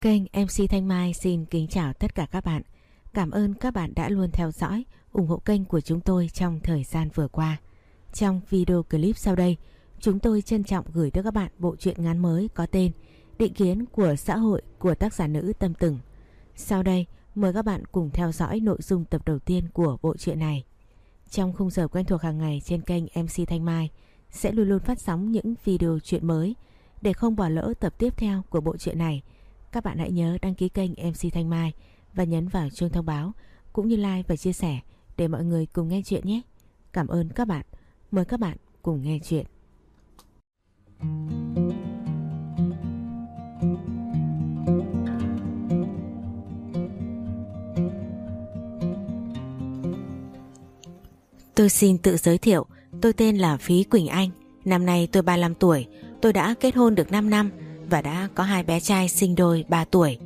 Kênh MC Thanh Mai xin kính chào tất cả các bạn. Cảm ơn các bạn đã luôn theo dõi, ủng hộ kênh của chúng tôi trong thời gian vừa qua. Trong video clip sau đây, chúng tôi trân trọng gửi tới các bạn bộ truyện ngắn mới có tên Định kiến của xã hội của tác giả nữ Tâm Từng. Sau đây, mời các bạn cùng theo dõi nội dung tập đầu tiên của bộ truyện này. Trong khung giờ quen thuộc hàng ngày trên kênh MC Thanh Mai sẽ luôn luôn phát sóng những video truyện mới để không bỏ lỡ tập tiếp theo của bộ truyện này. Các bạn hãy nhớ đăng ký kênh MC Thanh Mai và nhấn vào chuông thông báo cũng như like và chia sẻ để mọi người cùng nghe chuyện nhé. Cảm ơn các bạn. Mời các bạn cùng nghe chuyện. Tôi xin tự giới thiệu, tôi tên là Phí Quỳnh Anh, năm nay tôi 35 tuổi, tôi đã kết hôn được 5 năm và đã có hai bé trai sinh đôi 3 tuổi.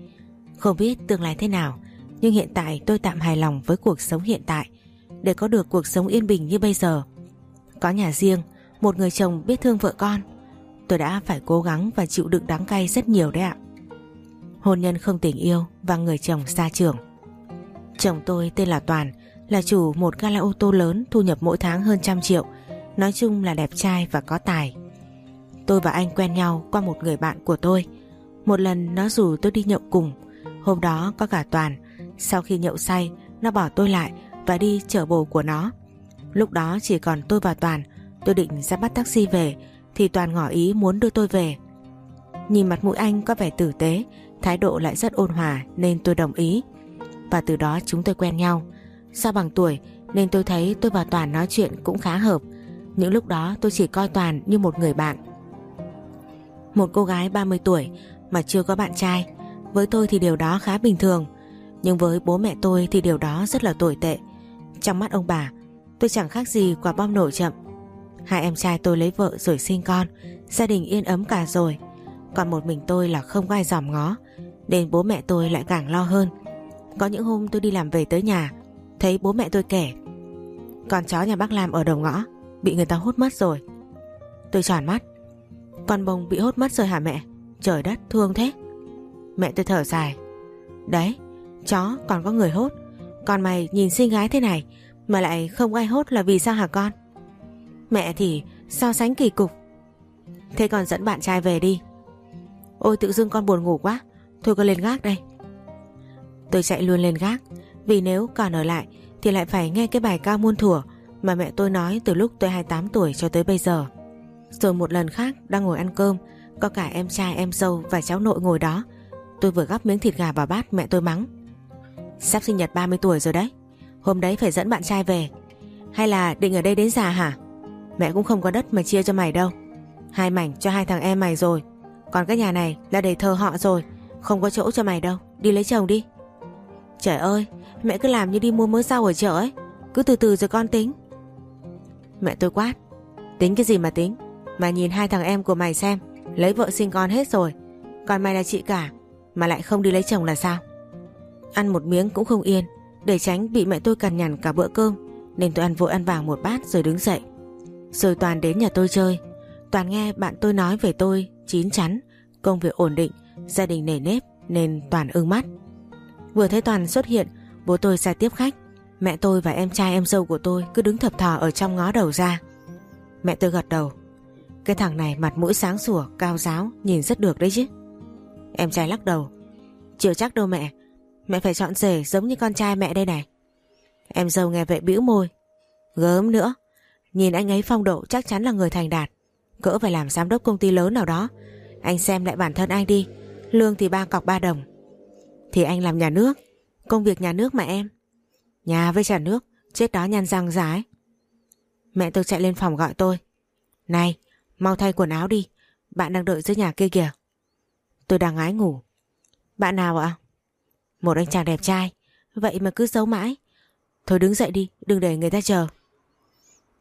Không biết tương lai thế nào, nhưng hiện tại tôi tạm hài lòng với cuộc sống hiện tại để có được cuộc sống yên bình như bây giờ. Có nhà riêng, một người chồng biết thương vợ con. Tôi đã phải cố gắng và chịu đựng đắng cay rất nhiều đấy ạ. Hôn nhân không tình yêu và người chồng xa trường. Chồng tôi tên là Toàn, là chủ một gala ô tô lớn thu nhập mỗi tháng hơn trăm triệu. Nói chung là đẹp trai và có tài. Tôi và anh quen nhau qua một người bạn của tôi. Một lần nó rủ tôi đi nhậu cùng. Hôm đó có cả Toàn. Sau khi nhậu say, nó bỏ tôi lại và đi chở bồ của nó. Lúc đó chỉ còn tôi và Toàn. Tôi định ra bắt taxi về thì Toàn ngỏ ý muốn đưa tôi về. Nhìn mặt mũi anh có vẻ tử tế, thái độ lại rất ôn hòa nên tôi đồng ý. Và từ đó chúng tôi quen nhau. Do bằng tuổi nên tôi thấy tôi và Toàn nói chuyện cũng khá hợp. Những lúc đó tôi chỉ coi Toàn như một người bạn. Một cô gái 30 tuổi mà chưa có bạn trai. Với tôi thì điều đó khá bình thường, Nhưng với bố mẹ tôi thì điều đó rất là tồi tệ. Trong mắt ông bà, Tôi chẳng khác gì quả bom nổ chậm. Hai em trai tôi lấy vợ rồi sinh con, Gia đình yên ấm cả rồi. Còn một mình tôi là không có ai dòm ngó, Nên bố mẹ tôi lại càng lo hơn. Có những hôm tôi đi làm về tới nhà, Thấy bố mẹ tôi kể, Con chó nhà bác Lam ở đầu ngõ, Bị người ta hút mất rồi. Tôi tròn mắt con bông bị hốt mất rồi hả mẹ? Trời đất, thương thế. Mẹ tôi thở dài. Đấy, chó còn có người hốt. Còn mày nhìn xinh gái thế này Mà lại không ai hốt là vì sao hả con? Mẹ thì so sánh kỳ cục. Thế còn dẫn bạn trai về đi. Ôi, tự dưng con buồn ngủ quá. Thôi con lên gác đây. Tôi chạy luôn lên gác. Vì nếu còn ở lại Thì lại phải nghe cái bài ca muôn thủa Mà mẹ tôi nói từ lúc tôi 28 tuổi cho tới bây giờ rồi một lần khác đang ngồi ăn cơm, Có cả em trai, em dâu và cháu nội ngồi đó. Tôi vừa gắp miếng thịt gà vào bát mẹ tôi mắng. Sắp sinh nhật 30 tuổi rồi đấy, Hôm đấy phải dẫn bạn trai về. Hay là định ở đây đến già hả? Mẹ cũng không có đất mà chia cho mày đâu. Hai mảnh cho hai thằng em mày rồi. Còn cái nhà này là để thờ họ rồi, Không có chỗ cho mày đâu. Đi lấy chồng đi. Trời ơi, mẹ cứ làm như đi mua mớ rau ở chợ ấy. Cứ từ từ rồi con tính. Mẹ tôi quát. Tính cái gì mà tính? Mà nhìn hai thằng em của mày xem, Lấy vợ sinh con hết rồi. Còn mày là chị cả, Mà lại không đi lấy chồng là sao? Ăn một miếng cũng không yên, Để tránh bị mẹ tôi cằn nhằn cả bữa cơm, Nên tôi ăn vội ăn vàng một bát rồi đứng dậy. Rồi Toàn đến nhà tôi chơi. Toàn nghe bạn tôi nói về tôi, Chín chắn, Công việc ổn định, Gia đình nề nếp, Nên Toàn ưng mắt. Vừa thấy Toàn xuất hiện, Bố tôi ra tiếp khách. Mẹ tôi và em trai em dâu của tôi cứ đứng thập thò ở trong ngó đầu ra. Mẹ tôi gật đầu cái thằng này mặt mũi sáng sủa, cao giáo, nhìn rất được đấy chứ. Em trai lắc đầu. Chưa chắc đâu mẹ. Mẹ phải chọn rể giống như con trai mẹ đây này. Em dâu nghe vậy bĩu môi. Gớm nữa. Nhìn anh ấy phong độ chắc chắn là người thành đạt. Cỡ phải làm giám đốc công ty lớn nào đó. Anh xem lại bản thân anh đi. Lương thì ba cọc ba đồng. Thì anh làm nhà nước. Công việc nhà nước mà em. Nhà với trả nước. Chết đó nhăn răng rái. Mẹ tôi chạy lên phòng gọi tôi. Này, Mau thay quần áo đi. Bạn đang đợi dưới nhà kia kìa. Tôi đang ái ngủ. Bạn nào ạ? Một anh chàng đẹp trai. Vậy mà cứ giấu mãi. Thôi đứng dậy đi, đừng để người ta chờ.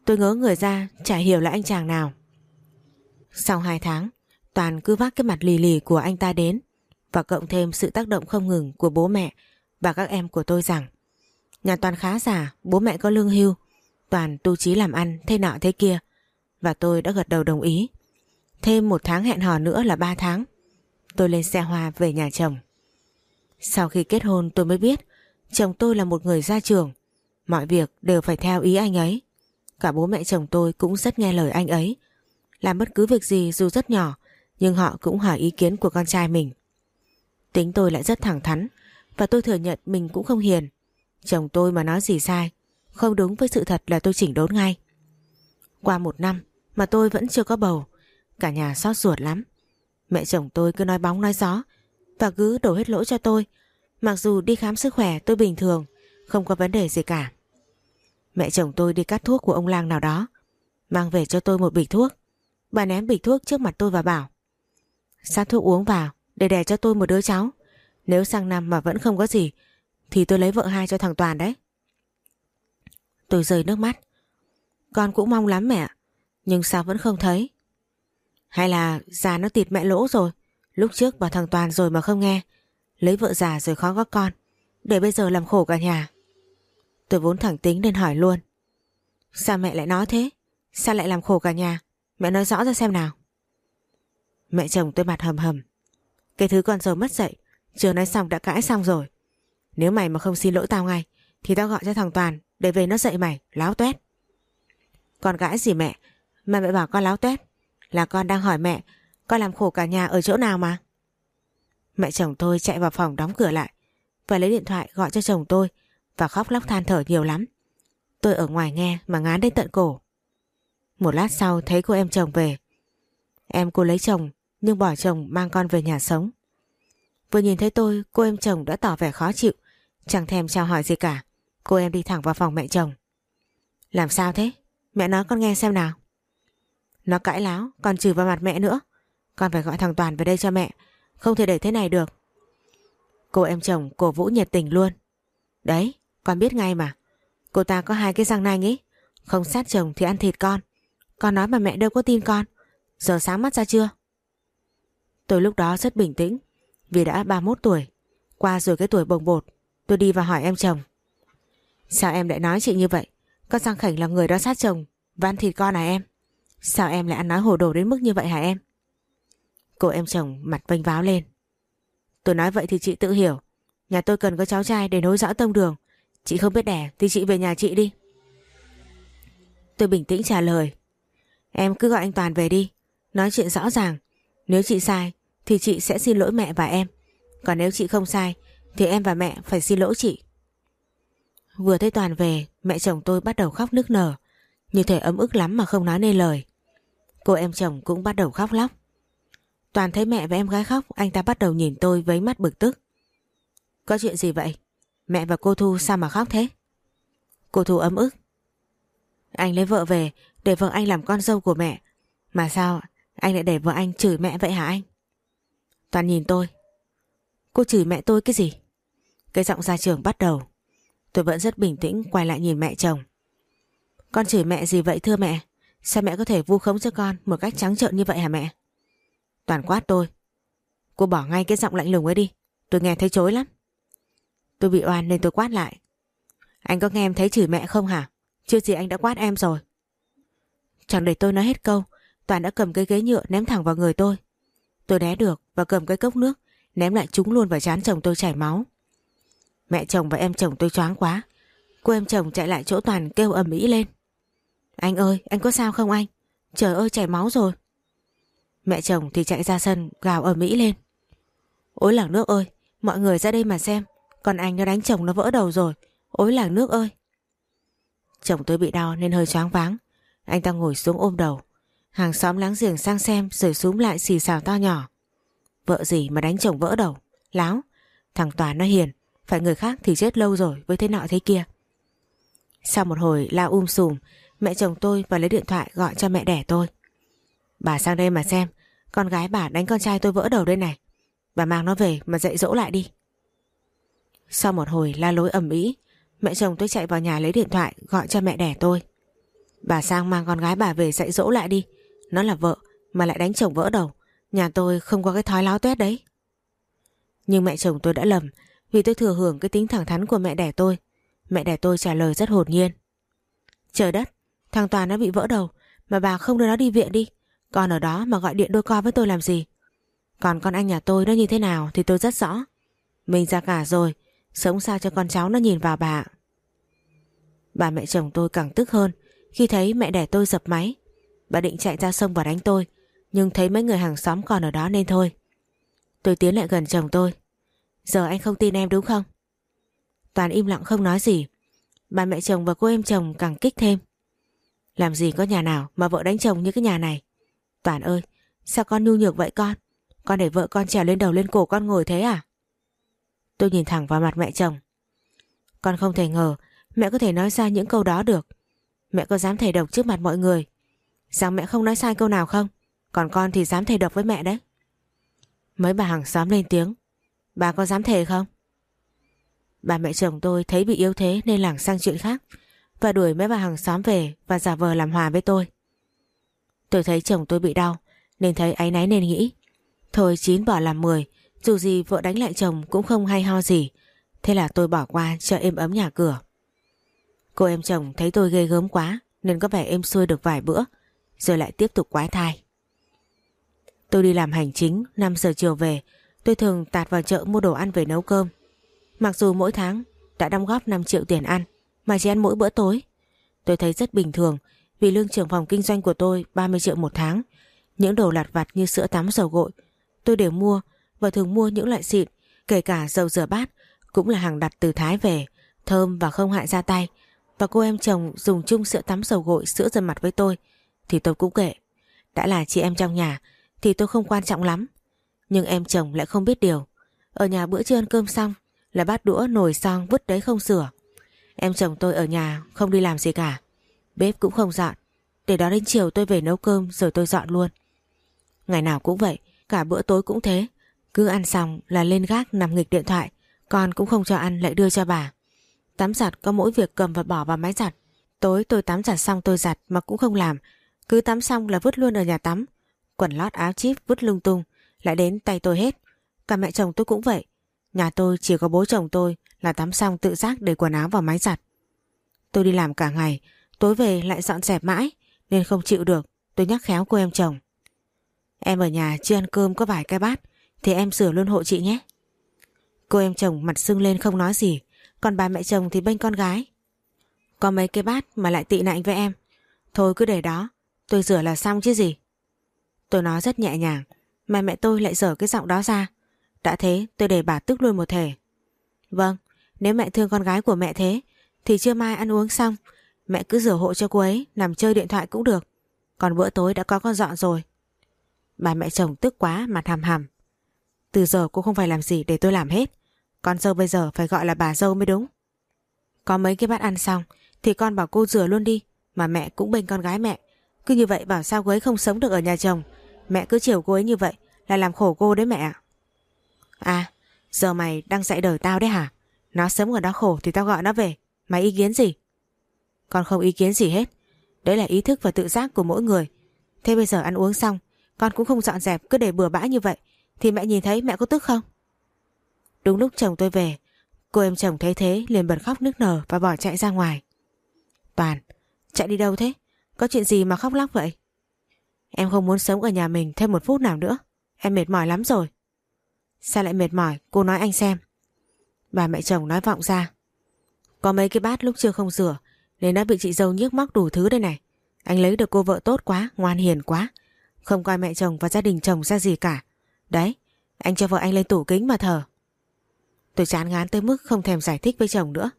Tôi ngớ người ra, chả hiểu là anh chàng nào. Sau hai tháng, Toàn cứ vác cái mặt lì lì của anh ta đến, Và cộng thêm sự tác động không ngừng của bố mẹ Và các em của tôi rằng, Nhà Toàn khá giả, Bố mẹ có lương hưu, Toàn tu trí làm ăn thế nọ thế kia và tôi đã gật đầu đồng ý. Thêm một tháng hẹn hò nữa là ba tháng. Tôi lên xe hoa về nhà chồng. Sau khi kết hôn, tôi mới biết chồng tôi là một người gia trưởng. Mọi việc đều phải theo ý anh ấy. Cả bố mẹ chồng tôi cũng rất nghe lời anh ấy. Làm bất cứ việc gì dù rất nhỏ, nhưng họ cũng hỏi ý kiến của con trai mình. Tính tôi lại rất thẳng thắn, và tôi thừa nhận mình cũng không hiền. Chồng tôi mà nói gì sai, không đúng với sự thật là tôi chỉnh đốn ngay. Qua một năm mà tôi vẫn chưa có bầu cả nhà xót ruột lắm. Mẹ chồng tôi cứ nói bóng nói gió và cứ đổ hết lỗi cho tôi. Mặc dù đi khám sức khỏe tôi bình thường, không có vấn đề gì cả. Mẹ chồng tôi đi cắt thuốc của ông lang nào đó, mang về cho tôi một bịch thuốc. Bà ném bịch thuốc trước mặt tôi và bảo Sát thuốc uống vào để đẻ cho tôi một đứa cháu. Nếu sang năm mà vẫn không có gì thì tôi lấy vợ hai cho thằng Toàn đấy. Tôi rơi nước mắt. Con cũng mong lắm mẹ, nhưng sao vẫn không thấy? Hay là già nó tịt mẹ lỗ rồi, Lúc trước bảo thằng Toàn rồi mà không nghe, Lấy vợ già rồi khó có con, Để bây giờ làm khổ cả nhà. Tôi vốn thẳng tính nên hỏi luôn. Sao mẹ lại nói thế? Sao lại làm khổ cả nhà? Mẹ nói rõ ra xem nào. Mẹ chồng tôi mặt hầm hầm. Cái thứ con dâu mất dậy Chưa nói xong đã cãi xong rồi. Nếu mày mà không xin lỗi tao ngay, Thì tao gọi cho thằng Toàn để về nó dậy mày, Láo tuét. Con gãi gì mẹ? Mà mẹ bảo con láo tét. Là con đang hỏi mẹ, Con làm khổ cả nhà ở chỗ nào mà? Mẹ chồng tôi chạy vào phòng đóng cửa lại Và lấy điện thoại gọi cho chồng tôi Và khóc lóc than thở nhiều lắm. Tôi ở ngoài nghe mà ngán đến tận cổ. Một lát sau thấy cô em chồng về. Em cô lấy chồng, Nhưng bỏ chồng mang con về nhà sống. Vừa nhìn thấy tôi, Cô em chồng đã tỏ vẻ khó chịu, Chẳng thèm chào hỏi gì cả. Cô em đi thẳng vào phòng mẹ chồng. Làm sao thế? Mẹ nói con nghe xem nào nó cãi láo, còn chửi vào mặt mẹ nữa. Con phải gọi thằng Toàn về đây cho mẹ. Không thể để thế này được. Cô em chồng, cổ vũ nhiệt tình luôn. Đấy, con biết ngay mà. Cô ta có hai cái răng nanh ấy. Không sát chồng thì ăn thịt con. Con nói mà mẹ đâu có tin con. Giờ sáng mắt ra chưa? Tôi lúc đó rất bình tĩnh, Vì đã 31 tuổi. Qua rồi cái tuổi bồng bột, Tôi đi và hỏi em chồng. Sao em lại nói chị như vậy? Con Giang Khảnh là người đó sát chồng Và ăn thịt con à em? Sao em lại ăn nói hồ đồ đến mức như vậy hả em? Cô em chồng mặt vênh váo lên. Tôi nói vậy thì chị tự hiểu. Nhà tôi cần có cháu trai để nối dõi tông đường. Chị không biết đẻ thì chị về nhà chị đi. Tôi bình tĩnh trả lời. Em cứ gọi anh Toàn về đi. Nói chuyện rõ ràng. Nếu chị sai, thì chị sẽ xin lỗi mẹ và em. Còn nếu chị không sai, thì em và mẹ phải xin lỗi chị. Vừa thấy Toàn về, mẹ chồng tôi bắt đầu khóc nức nở. Như thể ấm ức lắm mà không nói nên lời. Cô em chồng cũng bắt đầu khóc lóc. Toàn thấy mẹ và em gái khóc, anh ta bắt đầu nhìn tôi với mắt bực tức. Có chuyện gì vậy? Mẹ và cô Thu sao mà khóc thế? Cô Thu ấm ức. Anh lấy vợ về để vợ anh làm con dâu của mẹ. Mà sao anh lại để vợ anh chửi mẹ vậy hả anh? Toàn nhìn tôi. Cô chửi mẹ tôi cái gì? Cái giọng ra trường bắt đầu. Tôi vẫn rất bình tĩnh quay lại nhìn mẹ chồng. Con chửi mẹ gì vậy thưa mẹ? Sao mẹ có thể vu khống cho con một cách trắng trợn như vậy hả mẹ? Toàn quát tôi. Cô bỏ ngay cái giọng lạnh lùng ấy đi. Tôi nghe thấy chối lắm. Tôi bị oan nên tôi quát lại. Anh có nghe em thấy chửi mẹ không hả? Chưa gì anh đã quát em rồi. Chẳng để tôi nói hết câu, Toàn đã cầm cái ghế nhựa ném thẳng vào người tôi. Tôi né được và cầm cái cốc nước ném lại chúng luôn vào chán chồng tôi chảy máu. Mẹ chồng và em chồng tôi choáng quá. Cô em chồng chạy lại chỗ Toàn kêu ầm ĩ lên. Anh ơi, anh có sao không anh? Trời ơi, chảy máu rồi. Mẹ chồng thì chạy ra sân gào ở Mỹ lên. Ôi làng nước ơi, mọi người ra đây mà xem. Còn anh nó đánh chồng nó vỡ đầu rồi. Ôi làng nước ơi. Chồng tôi bị đau nên hơi choáng váng. Anh ta ngồi xuống ôm đầu. Hàng xóm láng giềng sang xem rồi xuống lại xì xào to nhỏ. Vợ gì mà đánh chồng vỡ đầu. Láo. Thằng Toàn nó hiền. Phải người khác thì chết lâu rồi với thế nọ thế kia. Sau một hồi la um sùm Mẹ chồng tôi và lấy điện thoại gọi cho mẹ đẻ tôi. Bà sang đây mà xem, Con gái bà đánh con trai tôi vỡ đầu đây này. Bà mang nó về mà dạy dỗ lại đi. Sau một hồi la lối ầm ĩ, Mẹ chồng tôi chạy vào nhà lấy điện thoại Gọi cho mẹ đẻ tôi. Bà sang mang con gái bà về dạy dỗ lại đi. Nó là vợ mà lại đánh chồng vỡ đầu. Nhà tôi không có cái thói láo tuét đấy. Nhưng mẹ chồng tôi đã lầm Vì tôi thừa hưởng cái tính thẳng thắn của mẹ đẻ tôi. Mẹ đẻ tôi trả lời rất hồn nhiên. Trời đất Thằng Toàn nó bị vỡ đầu Mà bà không đưa nó đi viện đi Còn ở đó mà gọi điện đôi co với tôi làm gì Còn con anh nhà tôi nó như thế nào Thì tôi rất rõ Mình ra cả rồi, sống sao cho con cháu nó nhìn vào bà. Bà mẹ chồng tôi càng tức hơn khi thấy mẹ đẻ tôi dập máy. Bà định chạy ra sông và đánh tôi, nhưng thấy mấy người hàng xóm còn ở đó nên thôi. Tôi tiến lại gần chồng tôi. Giờ anh không tin em đúng không? Toàn im lặng không nói gì. Bà mẹ chồng và cô em chồng càng kích thêm. Làm gì có nhà nào mà vợ đánh chồng như cái nhà này? Toàn ơi, sao con nhu nhược vậy con? Con để vợ con trèo lên đầu lên cổ con ngồi thế à? Tôi nhìn thẳng vào mặt mẹ chồng. Con không thể ngờ mẹ có thể nói ra những câu đó được. Mẹ có dám thầy độc trước mặt mọi người. Rằng mẹ không nói sai câu nào không? Còn con thì dám thầy độc với mẹ đấy. Mấy bà hàng xóm lên tiếng. Bà có dám thề không? Bà mẹ chồng tôi thấy bị yếu thế nên lảng sang chuyện khác và đuổi mấy bà hàng xóm về và giả vờ làm hòa với tôi. Tôi thấy chồng tôi bị đau, nên thấy áy náy nên nghĩ thôi chín bỏ làm mười, dù gì vợ đánh lại chồng cũng không hay ho gì thế là tôi bỏ qua cho êm ấm nhà cửa. Cô em chồng thấy tôi ghê gớm quá, nên có vẻ êm xuôi được vài bữa, rồi lại tiếp tục quái thai. Tôi đi làm hành chính 5 giờ chiều về, tôi thường tạt vào chợ mua đồ ăn về nấu cơm. Mặc dù mỗi tháng đã đóng góp 5 triệu tiền ăn mà chỉ ăn mỗi bữa tối. Tôi thấy rất bình thường, vì lương trưởng phòng kinh doanh của tôi 30 triệu một tháng. Những đồ lặt vặt như sữa tắm dầu gội, tôi đều mua và thường mua những loại xịn, kể cả dầu rửa bát cũng là hàng đặt từ Thái về, thơm và không hại ra tay và cô em chồng dùng chung sữa tắm dầu gội, sữa rửa mặt với tôi, thì tôi cũng kệ. Đã là chị em trong nhà, thì tôi không quan trọng lắm. Nhưng em chồng lại không biết điều. Ở nhà bữa trưa ăn cơm xong, là bát đũa nồi xong vứt đấy không sửa. Em chồng tôi ở nhà không đi làm gì cả. Bếp cũng không dọn. Để đó đến chiều tôi về nấu cơm rồi tôi dọn luôn. Ngày nào cũng vậy, cả bữa tối cũng thế. Cứ ăn xong là lên gác nằm nghịch điện thoại. Con cũng không cho ăn lại đưa cho bà. Tắm giặt có mỗi việc cầm và bỏ vào máy giặt. Tối tôi tắm giặt xong tôi giặt mà cũng không làm. Cứ tắm xong là vứt luôn ở nhà tắm. Quần lót áo chip vứt lung tung. Lại đến tay tôi hết. Cả mẹ chồng tôi cũng vậy. Nhà tôi chỉ có bố chồng tôi là tắm xong tự giác để quần áo vào máy giặt. Tôi đi làm cả ngày. Tối về lại dọn dẹp mãi. Nên không chịu được. Tôi nhắc khéo cô em chồng. Em ở nhà chưa ăn cơm có vài cái bát. Thì em sửa luôn hộ chị nhé. Cô em chồng mặt sưng lên không nói gì. Còn bà mẹ chồng thì bênh con gái. Có mấy cái bát mà lại tị nạnh với em. Thôi cứ để đó. Tôi rửa là xong chứ gì. Tôi nói rất nhẹ nhàng. Mà mẹ tôi lại dở cái giọng đó ra. Đã thế tôi để bà tức luôn một thể. Vâng, nếu mẹ thương con gái của mẹ thế thì chưa mai ăn uống xong mẹ cứ rửa hộ cho cô ấy nằm chơi điện thoại cũng được. Còn bữa tối đã có con dọn rồi. Bà mẹ chồng tức quá mặt hàm hầm. Từ giờ cô không phải làm gì để tôi làm hết. Con dâu bây giờ phải gọi là bà dâu mới đúng. Có mấy cái bát ăn xong thì con bảo cô rửa luôn đi. Mà mẹ cũng bênh con gái mẹ. Cứ như vậy bảo sao cô ấy không sống được ở nhà chồng. Mẹ cứ chiều cô ấy như vậy là làm khổ cô đấy mẹ ạ. À, giờ mày đang dạy đời tao đấy hả? Nó sống ở đó khổ thì tao gọi nó về. Mày ý kiến gì? Con không ý kiến gì hết. Đấy là ý thức và tự giác của mỗi người. Thế bây giờ ăn uống xong, con cũng không dọn dẹp cứ để bừa bãi như vậy. Thì mẹ nhìn thấy mẹ có tức không? Đúng lúc chồng tôi về, cô em chồng thấy thế liền bật khóc nức nở và bỏ chạy ra ngoài. Toàn, chạy đi đâu thế? Có chuyện gì mà khóc lóc vậy? Em không muốn sống ở nhà mình thêm một phút nào nữa. Em mệt mỏi lắm rồi. Sao lại mệt mỏi? Cô nói anh xem. Bà mẹ chồng nói vọng ra. Có mấy cái bát lúc chưa không rửa nên đã bị chị dâu nhức móc đủ thứ đây này. Anh lấy được cô vợ tốt quá, ngoan hiền quá. Không coi mẹ chồng và gia đình chồng ra gì cả. Đấy, anh cho vợ anh lên tủ kính mà thở. Tôi chán ngán tới mức không thèm giải thích với chồng nữa.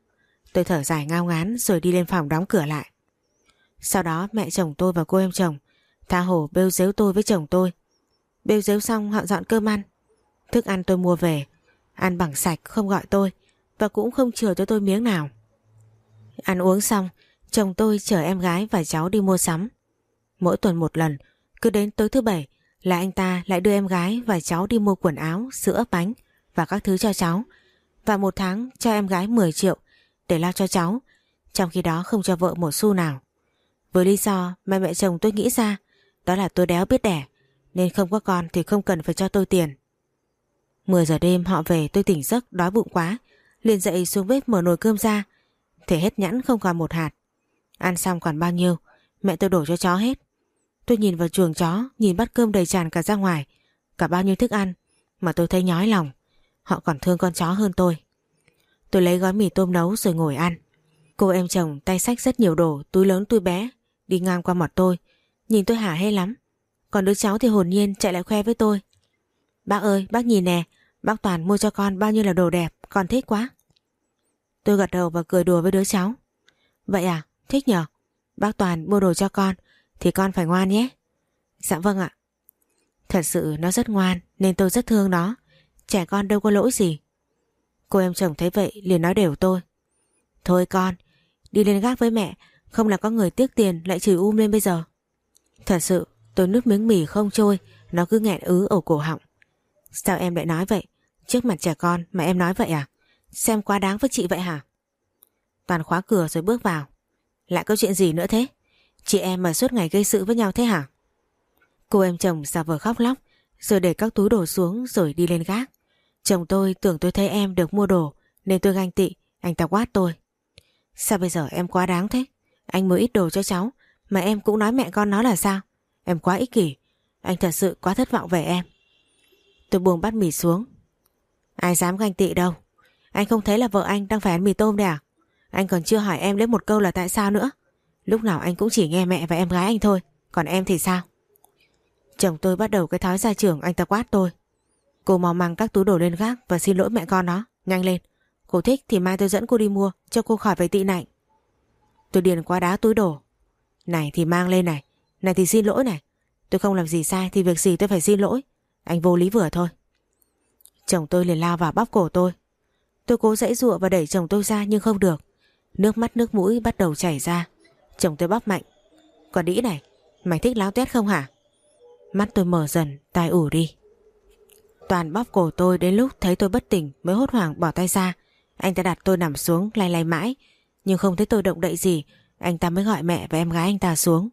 Tôi thở dài ngao ngán rồi đi lên phòng đóng cửa lại. Sau đó mẹ chồng tôi và cô em chồng tha hồ bêu dếu tôi với chồng tôi. Bêu dếu xong họ dọn cơm ăn. Thức ăn tôi mua về, ăn bằng sạch không gọi tôi và cũng không chừa cho tôi miếng nào. Ăn uống xong, chồng tôi chở em gái và cháu đi mua sắm. Mỗi tuần một lần, cứ đến tối thứ bảy là anh ta lại đưa em gái và cháu đi mua quần áo, sữa, bánh và các thứ cho cháu. Và một tháng cho em gái 10 triệu để lo cho cháu, trong khi đó không cho vợ một xu nào. Với lý do mà mẹ chồng tôi nghĩ ra, đó là tôi đéo biết đẻ, nên không có con thì không cần phải cho tôi tiền. 10 giờ đêm họ về tôi tỉnh giấc đói bụng quá, liền dậy xuống bếp mở nồi cơm ra, thể hết nhãn không còn một hạt. Ăn xong còn bao nhiêu, mẹ tôi đổ cho chó hết. Tôi nhìn vào chuồng chó, nhìn bát cơm đầy tràn cả ra ngoài, cả bao nhiêu thức ăn, mà tôi thấy nhói lòng. Họ còn thương con chó hơn tôi. Tôi lấy gói mì tôm nấu rồi ngồi ăn. Cô em chồng tay sách rất nhiều đồ Túi lớn túi bé Đi ngang qua mặt tôi. Nhìn tôi hả hê lắm. Còn đứa cháu thì hồn nhiên chạy lại khoe với tôi. Bác ơi, bác nhìn nè. Bác Toàn mua cho con bao nhiêu là đồ đẹp, Con thích quá. Tôi gật đầu và cười đùa với đứa cháu. Vậy à thích nhở? Bác Toàn mua đồ cho con, Thì con phải ngoan nhé. Dạ vâng ạ. Thật sự nó rất ngoan, Nên tôi rất thương nó. Trẻ con đâu có lỗi gì. Cô em chồng thấy vậy liền nói đều tôi. Thôi con, Đi lên gác với mẹ, Không là có người tiếc tiền lại chửi um lên bây giờ. Thật sự, tôi nước miếng mì không trôi, Nó cứ nghẹn ứ ở cổ họng. Sao em lại nói vậy? Trước mặt trẻ con mà em nói vậy à? Xem quá đáng với chị vậy hả? Toàn khóa cửa rồi bước vào. Lại có chuyện gì nữa thế? Chị em mà suốt ngày gây sự với nhau thế hả? Cô em chồng xà vờ khóc lóc, Rồi để các túi đồ xuống rồi đi lên gác. Chồng tôi tưởng tôi thấy em được mua đồ, Nên tôi ganh tị, Anh ta quát tôi. Sao bây giờ em quá đáng thế? Anh mới ít đồ cho cháu, Mà em cũng nói mẹ con nó là sao? Em quá ích kỷ, Anh thật sự quá thất vọng về em. Tôi buông bát mì xuống. Ai dám ganh tị đâu. Anh không thấy là vợ anh đang phải ăn mì tôm đẻ à? Anh còn chưa hỏi em lấy một câu là tại sao nữa. Lúc nào anh cũng chỉ nghe mẹ và em gái anh thôi, Còn em thì sao? Chồng tôi bắt đầu cái thói ra trường anh ta quát tôi. Cô mau mang các túi đồ lên gác Và xin lỗi mẹ con nó, Nhanh lên. Cô thích thì mai tôi dẫn cô đi mua, Cho cô khỏi phải tị nạnh. Tôi điền qua đá túi đồ. Này thì mang lên này Này thì xin lỗi này. Tôi không làm gì sai thì việc gì tôi phải xin lỗi. Anh vô lý vừa thôi. Chồng tôi liền lao vào bóp cổ tôi. Tôi cố dãy dụa và đẩy chồng tôi ra nhưng không được. Nước mắt, nước mũi bắt đầu chảy ra. Chồng tôi bóp mạnh. Còn đĩ này, Mày thích láo tuyết không hả? Mắt tôi mở dần, tai ủ đi. Toàn bóp cổ tôi đến lúc thấy tôi bất tỉnh mới hốt hoảng bỏ tay ra. Anh ta đặt tôi nằm xuống, lay lay mãi. Nhưng không thấy tôi động đậy gì, Anh ta mới gọi mẹ và em gái anh ta xuống.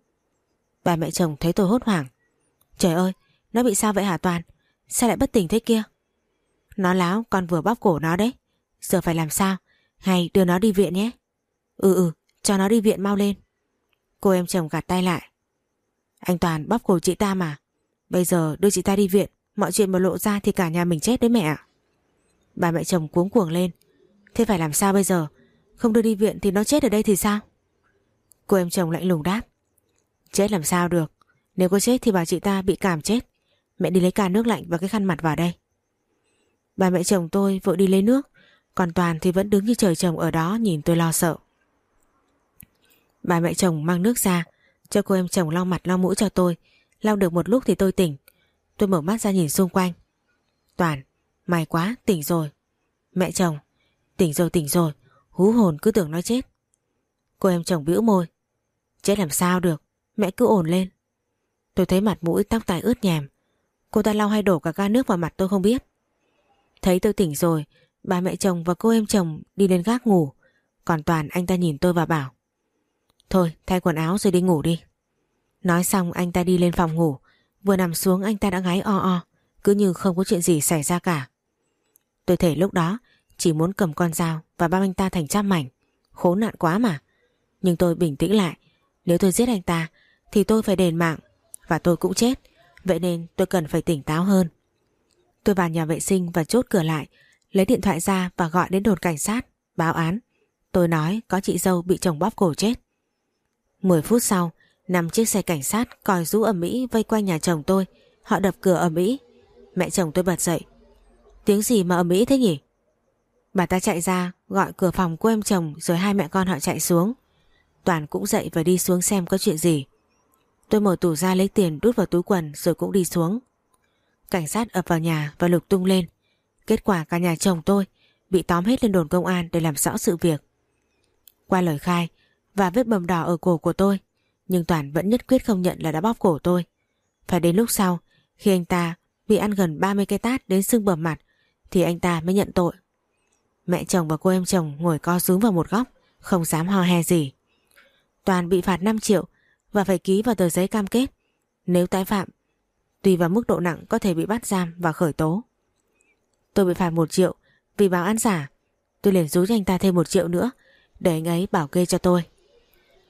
Bà mẹ chồng thấy tôi hốt hoảng. Trời ơi nó bị sao vậy hả Toàn? Sao lại bất tỉnh thế kia? Nó láo, con vừa bóp cổ nó đấy. Giờ phải làm sao? Hay đưa nó đi viện nhé? Ừ ừ cho nó đi viện mau lên. Cô em chồng gạt tay lại. Anh Toàn bóp cổ chị ta mà. Bây giờ đưa chị ta đi viện, Mọi chuyện mà lộ ra thì cả nhà mình chết đấy mẹ ạ. Bà mẹ chồng cuống cuồng lên. Thế phải làm sao bây giờ? Không đưa đi viện thì nó chết ở đây thì sao? Cô em chồng lạnh lùng đáp. Chết làm sao được. Nếu có chết thì bà chị ta bị cảm chết. Mẹ đi lấy cả nước lạnh và cái khăn mặt vào đây. Bà mẹ chồng tôi vội đi lấy nước. Còn Toàn thì vẫn đứng như trời chồng ở đó Nhìn tôi lo sợ. Bà mẹ chồng mang nước ra Cho cô em chồng lau mặt lau mũi cho tôi. Lau được một lúc thì tôi tỉnh. Tôi mở mắt ra nhìn xung quanh. Toàn, may quá, tỉnh rồi. Mẹ chồng, Tỉnh rồi tỉnh rồi. Hú hồn cứ tưởng nó chết. Cô em chồng bĩu môi. Chết làm sao được Mẹ cứ ổn lên. Tôi thấy mặt mũi tóc tai ướt nhèm. Cô ta lau hay đổ cả ga nước vào mặt tôi không biết Thấy tôi tỉnh rồi, Bà mẹ chồng và cô em chồng đi lên gác ngủ Còn Toàn, anh ta nhìn tôi và bảo, Thôi, thay quần áo rồi đi ngủ đi Nói xong, anh ta đi lên phòng ngủ Vừa nằm xuống, anh ta đã ngáy o o, Cứ như không có chuyện gì xảy ra cả Tôi thể lúc đó, chỉ muốn cầm con dao và băm anh ta thành trăm mảnh. Khốn nạn quá mà. Nhưng tôi bình tĩnh lại. Nếu tôi giết anh ta, thì tôi phải đền mạng và tôi cũng chết. Vậy nên tôi cần phải tỉnh táo hơn. Tôi vào nhà vệ sinh và chốt cửa lại. Lấy điện thoại ra và gọi đến đồn cảnh sát. Báo án. Tôi nói có chị dâu bị chồng bóp cổ chết. 10 phút sau, năm chiếc xe cảnh sát còi rú ở Mỹ vây quanh nhà chồng tôi. Họ đập cửa ở Mỹ. Mẹ chồng tôi bật dậy. Tiếng gì mà ở Mỹ thế nhỉ? Bà ta chạy ra gọi cửa phòng của em chồng rồi hai mẹ con họ chạy xuống. Toàn cũng dậy và đi xuống xem có chuyện gì. Tôi mở tủ ra lấy tiền đút vào túi quần rồi cũng đi xuống. Cảnh sát ập vào nhà và lục tung lên. Kết quả cả nhà chồng tôi bị tóm hết lên đồn công an để làm rõ sự việc. Qua lời khai và vết bầm đỏ ở cổ của tôi, nhưng Toàn vẫn nhất quyết không nhận là đã bóp cổ tôi. Phải đến lúc sau, khi anh ta bị ăn gần 30 cái tát đến sưng bầm mặt, thì anh ta mới nhận tội. Mẹ chồng và cô em chồng ngồi co rúm vào một góc Không dám ho he gì Toàn bị phạt 5 triệu và phải ký vào tờ giấy cam kết. Nếu tái phạm Tùy vào mức độ nặng có thể bị bắt giam và khởi tố. Tôi bị phạt 1 triệu Vì báo án giả. Tôi liền rú cho anh ta thêm 1 triệu nữa Để anh ấy bảo kê cho tôi.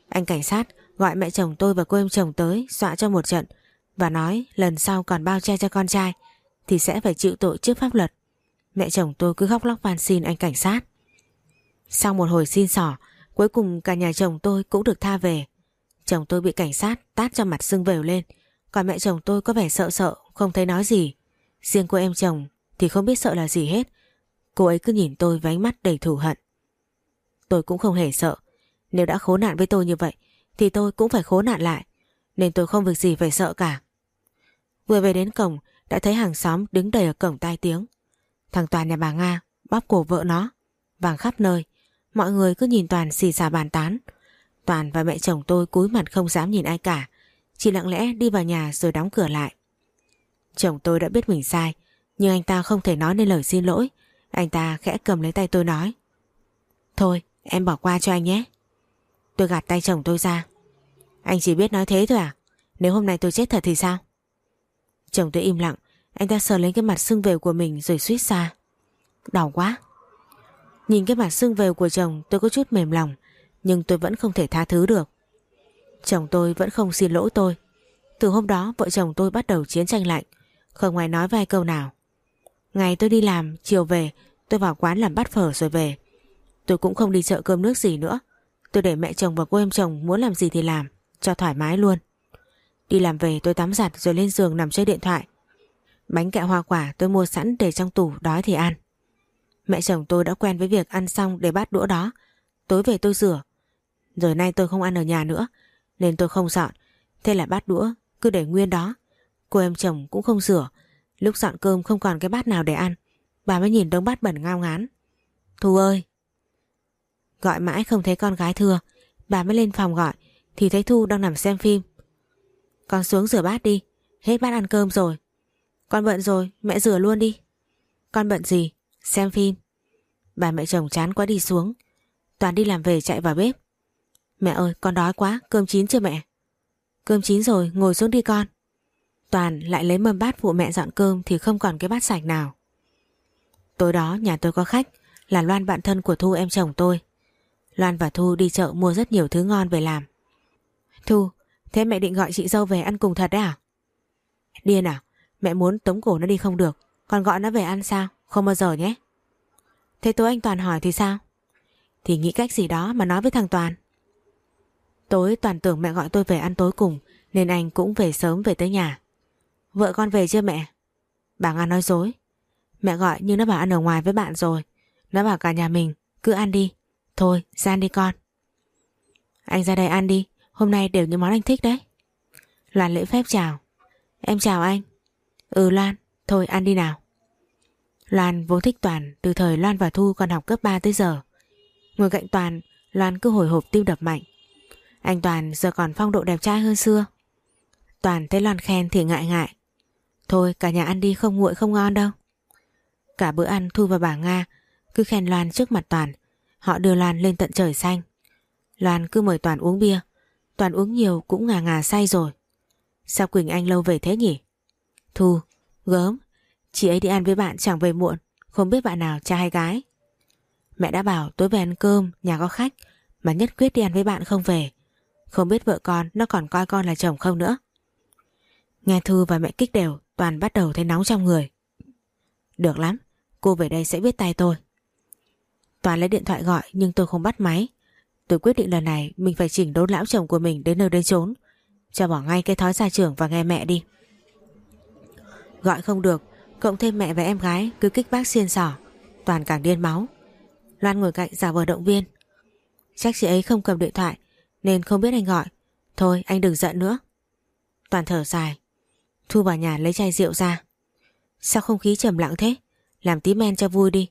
Anh cảnh sát gọi mẹ chồng tôi và cô em chồng tới Dọa cho một trận Và nói lần sau còn bao che cho con trai Thì sẽ phải chịu tội trước pháp luật. Mẹ chồng tôi cứ khóc lóc van xin anh cảnh sát. Sau một hồi xin sỏ, cuối cùng cả nhà chồng tôi cũng được tha về. Chồng tôi bị cảnh sát tát cho mặt sưng vều lên, còn mẹ chồng tôi có vẻ sợ sợ, không thấy nói gì. Riêng cô em chồng thì không biết sợ là gì hết. Cô ấy cứ nhìn tôi với ánh mắt đầy thù hận. Tôi cũng không hề sợ. Nếu đã khốn nạn với tôi như vậy, thì tôi cũng phải khốn nạn lại. Nên tôi không việc gì phải sợ cả. Vừa về đến cổng, đã thấy hàng xóm đứng đầy ở cổng tai tiếng. Thằng Toàn nhà bà Nga bóp cổ vợ nó, vàng khắp nơi. Mọi người cứ nhìn Toàn xì xà bàn tán. Toàn và mẹ chồng tôi cúi mặt không dám nhìn ai cả. Chỉ lặng lẽ đi vào nhà rồi đóng cửa lại. Chồng tôi đã biết mình sai, nhưng anh ta không thể nói nên lời xin lỗi. Anh ta khẽ cầm lấy tay tôi nói. Thôi, em bỏ qua cho anh nhé. Tôi gạt tay chồng tôi ra. Anh chỉ biết nói thế thôi à? Nếu hôm nay tôi chết thật thì sao? Chồng tôi im lặng, anh ta sờ lên cái mặt sưng vều của mình rồi suýt xa. Đau quá. Nhìn cái mặt sưng vều của chồng tôi có chút mềm lòng, nhưng tôi vẫn không thể tha thứ được. Chồng tôi vẫn không xin lỗi tôi. Từ hôm đó vợ chồng tôi bắt đầu chiến tranh lạnh, không ai nói vài câu nào. Ngày tôi đi làm, chiều về, tôi vào quán làm bát phở rồi về. Tôi cũng không đi chợ cơm nước gì nữa. Tôi để mẹ chồng và cô em chồng muốn làm gì thì làm, cho thoải mái luôn. Đi làm về tôi tắm giặt rồi lên giường nằm chơi điện thoại. Bánh kẹo hoa quả tôi mua sẵn để trong tủ đói thì ăn. Mẹ chồng tôi đã quen với việc ăn xong để bát đũa đó. Tối về tôi rửa. Rồi nay tôi không ăn ở nhà nữa nên tôi không dọn. Thế là bát đũa cứ để nguyên đó. Cô em chồng cũng không rửa. Lúc dọn cơm không còn cái bát nào để ăn. Bà mới nhìn đống bát bẩn ngao ngán. Thu ơi! Gọi mãi không thấy con gái thưa. Bà mới lên phòng gọi thì thấy Thu đang nằm xem phim. Con xuống rửa bát đi. Hết bát ăn cơm rồi. Con bận rồi, mẹ rửa luôn đi. Con bận gì? Xem phim. Bà mẹ chồng chán quá đi xuống. Toàn đi làm về chạy vào bếp. Mẹ ơi, con đói quá, cơm chín chưa mẹ? Cơm chín rồi, ngồi xuống đi con. Toàn lại lấy mâm bát phụ mẹ dọn cơm thì không còn cái bát sạch nào. Tối đó nhà tôi có khách là Loan bạn thân của Thu em chồng tôi. Loan và Thu đi chợ mua rất nhiều thứ ngon về làm. Thu, thế mẹ định gọi chị dâu về ăn cùng thật đấy à? Điên à? Mẹ muốn tống cổ nó đi không được Còn gọi nó về ăn sao Không bao giờ nhé Thế tối anh Toàn hỏi thì sao Thì nghĩ cách gì đó mà nói với thằng Toàn Tối Toàn tưởng mẹ gọi tôi về ăn tối cùng Nên anh cũng về sớm về tới nhà. Vợ con về chưa mẹ? Bà Nga nói dối. Mẹ gọi nhưng nó bảo ăn ở ngoài với bạn rồi. Nó bảo cả nhà mình cứ ăn đi. Thôi ra đi con. Anh ra đây ăn đi Hôm nay đều những món anh thích đấy. Loan lễ phép chào. Em chào anh. Ừ Loan, thôi ăn đi nào. Loan vốn thích Toàn từ thời Loan và Thu còn học cấp 3 tới giờ. Ngồi cạnh Toàn, Loan cứ hồi hộp tim đập mạnh. Anh Toàn giờ còn phong độ đẹp trai hơn xưa. Toàn thấy Loan khen thì ngại ngại. Thôi cả nhà ăn đi không nguội không ngon đâu. Cả bữa ăn Thu và bà Nga cứ khen Loan trước mặt Toàn. Họ đưa Loan lên tận trời xanh. Loan cứ mời Toàn uống bia. Toàn uống nhiều cũng ngà ngà say rồi. Sao Quỳnh Anh lâu về thế nhỉ? Thu, gớm, chị ấy đi ăn với bạn chẳng về muộn, không biết bạn nào trai hay gái. Mẹ đã bảo tối về ăn cơm, nhà có khách, mà nhất quyết đi ăn với bạn không về. Không biết vợ con nó còn coi con là chồng không nữa. Nghe Thư và mẹ kích đều, Toàn bắt đầu thấy nóng trong người. Được lắm, cô về đây sẽ biết tay tôi. Toàn lấy điện thoại gọi nhưng tôi không bắt máy. Tôi quyết định lần này mình phải chỉnh đốn lão chồng của mình đến nơi đến chốn. Cho bỏ ngay cái thói gia trưởng và nghe mẹ đi. Gọi không được Cộng thêm mẹ và em gái cứ kích bác xiên sỏ Toàn càng điên máu Loan ngồi cạnh giả vờ động viên Chắc chị ấy không cầm điện thoại nên không biết anh gọi. Thôi, anh đừng giận nữa. Toàn thở dài. Thu vào nhà lấy chai rượu ra. Sao không khí trầm lặng thế? Làm tí men cho vui đi.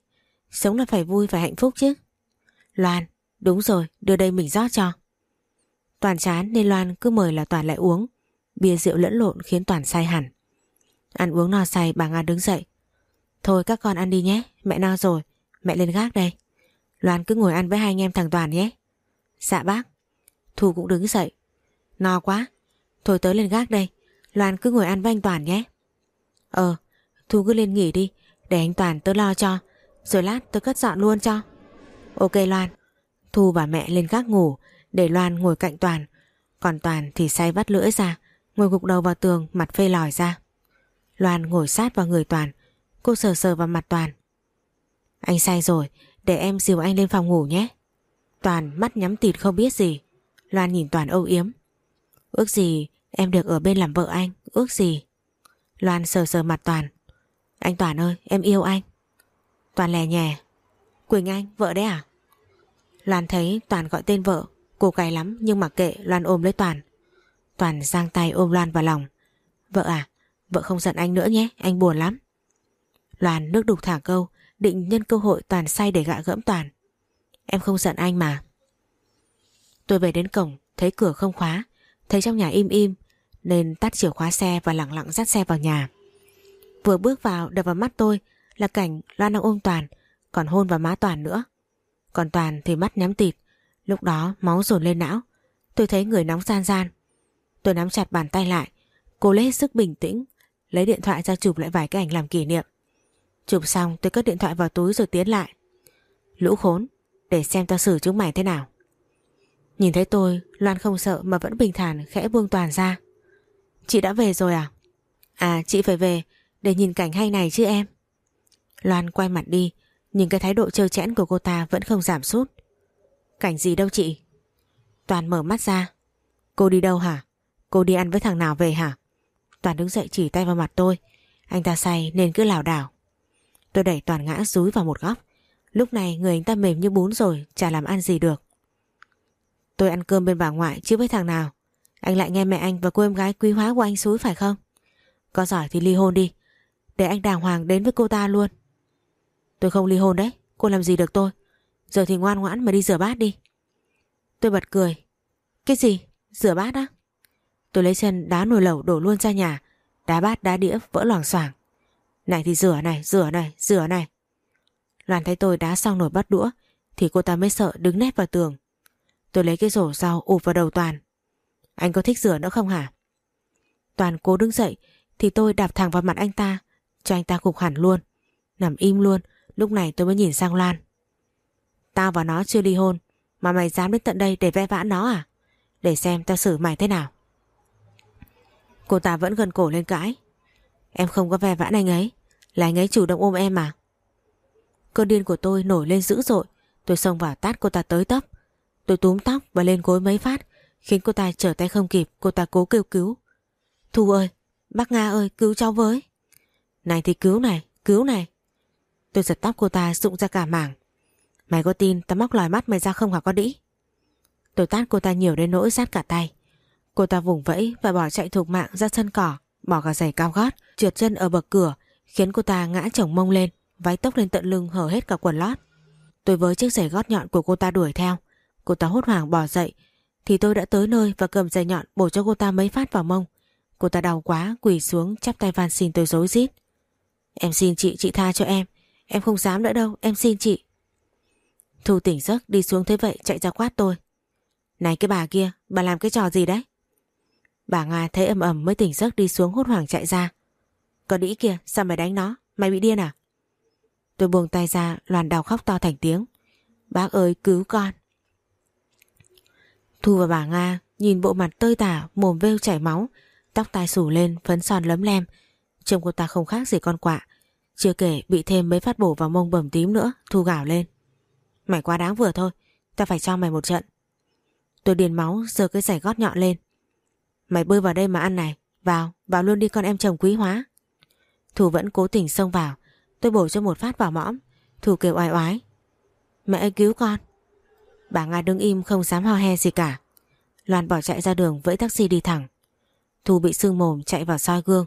Sống là phải vui và hạnh phúc chứ. Loan, đúng rồi, đưa đây mình rót cho. Toàn chán nên Loan cứ mời là Toàn lại uống. Bia rượu lẫn lộn khiến Toàn say hẳn. Ăn uống no say, bà Nga đứng dậy. Thôi, các con ăn đi nhé. Mẹ no rồi. Mẹ lên gác đây. Loan cứ ngồi ăn với hai anh em thằng Toàn nhé. Dạ bác. Thu cũng đứng dậy. No quá Thôi tới lên gác đây Loan cứ ngồi ăn với anh Toàn nhé. Ờ Thu cứ lên nghỉ đi Để anh Toàn tớ lo cho Rồi lát tớ cất dọn luôn cho. Ok Loan. Thu và mẹ lên gác ngủ Để Loan ngồi cạnh Toàn Còn Toàn thì say vắt lưỡi ra Ngồi gục đầu vào tường mặt phê lòi ra. Loan ngồi sát vào người Toàn Cô sờ sờ vào mặt Toàn. Anh say rồi, để em dìu anh lên phòng ngủ nhé. Toàn mắt nhắm tịt không biết gì. Loan nhìn Toàn âu yếm. Ước gì em được ở bên làm vợ anh, ước gì. Loan sờ sờ mặt Toàn. Anh Toàn ơi, em yêu anh. Toàn lè nhè. Quỳnh Anh, vợ đấy à? Loan thấy Toàn gọi tên vợ, cô cay lắm nhưng mặc kệ Loan ôm lấy Toàn. Toàn giang tay ôm Loan vào lòng. Vợ à, vợ không giận anh nữa nhé, anh buồn lắm. Loan nước đục thả câu, định nhân cơ hội Toàn say để gạ gẫm Toàn. Em không giận anh mà. Tôi về đến cổng, thấy cửa không khóa, thấy trong nhà im im, nên tắt chìa khóa xe và lặng lặng dắt xe vào nhà. Vừa bước vào đập vào mắt tôi là cảnh Loan đang ôm Toàn, còn hôn vào má Toàn nữa. Còn Toàn thì mắt nhắm tịt, lúc đó máu dồn lên não. Tôi thấy người nóng gian gian. Tôi nắm chặt bàn tay lại, cô lấy hết sức bình tĩnh, lấy điện thoại ra chụp lại vài cái ảnh làm kỷ niệm. Chụp xong tôi cất điện thoại vào túi rồi tiến lại. Lũ khốn, để xem tao xử chúng mày thế nào. Nhìn thấy tôi, Loan không sợ mà vẫn bình thản khẽ buông toàn ra. Chị đã về rồi à? À chị phải về để nhìn cảnh hay này chứ em. Loan quay mặt đi, nhưng cái thái độ trêu chẽn của cô ta vẫn không giảm sút. Cảnh gì đâu chị? Toàn mở mắt ra. Cô đi đâu hả? Cô đi ăn với thằng nào về hả? Toàn đứng dậy chỉ tay vào mặt tôi. Anh ta say nên cứ lảo đảo. Tôi đẩy Toàn ngã rúi vào một góc. Lúc này người anh ta mềm như bún rồi, chả làm ăn gì được. Tôi ăn cơm bên bà ngoại chứ với thằng nào. Anh lại nghe mẹ anh và cô em gái quý hóa của anh xúi phải không? Có giỏi thì ly hôn đi. Để anh đàng hoàng đến với cô ta luôn. Tôi không ly hôn đấy. Cô làm gì được tôi? Giờ thì ngoan ngoãn mà đi rửa bát đi. Tôi bật cười. Cái gì? Rửa bát á? Tôi lấy chân đá nồi lẩu đổ luôn ra nhà. Đá bát đá đĩa vỡ loảng xoảng. Này thì rửa này, rửa này, rửa này. Loan thấy tôi đá xong nồi bắt đũa thì cô ta mới sợ đứng nét vào tường. Tôi lấy cái rổ rau ụp vào đầu Toàn. Anh có thích rửa nữa không hả? Toàn cố đứng dậy thì tôi đạp thẳng vào mặt anh ta cho anh ta gục hẳn luôn. Nằm im luôn, lúc này tôi mới nhìn sang Loan. Tao và nó chưa ly hôn mà mày dám đến tận đây để vẽ vã nó à? Để xem tao xử mày thế nào. Cô ta vẫn gần cổ lên cãi. Em không có ve vãn anh ấy, là anh ấy chủ động ôm em mà. Cơn điên của tôi nổi lên dữ dội, tôi xông vào tát cô ta tới tấp. Tôi túm tóc và lên gối mấy phát, khiến cô ta trở tay không kịp, cô ta cố kêu cứu. Thu ơi, bác Nga ơi, cứu cháu với. Này thì cứu này, cứu này. Tôi giật tóc cô ta rụng ra cả mảng. Mày có tin tao móc lòi mắt mày ra không hả con đĩ? Tôi tát cô ta nhiều đến nỗi rát cả tay. Cô ta vùng vẫy và bỏ chạy thục mạng ra sân cỏ, bỏ cả giày cao gót, trượt chân ở bậc cửa, khiến cô ta ngã chồng mông lên, váy tóc lên tận lưng hở hết cả quần lót. Tôi với chiếc giày gót nhọn của cô ta đuổi theo. Cô ta hốt hoảng bỏ dậy, thì tôi đã tới nơi và cầm dây nhọn bổ cho cô ta mấy phát vào mông. Cô ta đau quá, quỳ xuống, chắp tay van xin tôi dối rít. Em xin chị, chị tha cho em. Em không dám nữa đâu, em xin chị. Thu tỉnh giấc đi xuống thế vậy chạy ra quát tôi. Này cái bà kia, bà làm cái trò gì đấy? Bà Nga thấy ầm ầm mới tỉnh giấc đi xuống hốt hoảng chạy ra. Con đĩ kia, sao mày đánh nó? Mày bị điên à? Tôi buông tay ra, loàn đào khóc to thành tiếng. Bác ơi, cứu con. Thu và bà Nga nhìn bộ mặt tơi tả, mồm vêu chảy máu, tóc tai xù lên, phấn son lấm lem. Trông cô ta không khác gì con quạ. Chưa kể bị thêm mấy phát bổ vào mông bầm tím nữa, Thu gào lên. Mày quá đáng vừa thôi, ta phải cho mày một trận. Tôi điền máu, giơ cái giày gót nhọn lên. Mày bơi vào đây mà ăn này, vào, vào luôn đi con em chồng quý hóa. Thu vẫn cố tình xông vào, tôi bổ cho một phát vào mõm, Thu kêu oai oái. Mẹ ơi cứu con. Bà Nga đứng im không dám ho he gì cả. Loan bỏ chạy ra đường vẫy taxi đi thẳng. Thu bị sưng mồm chạy vào soi gương.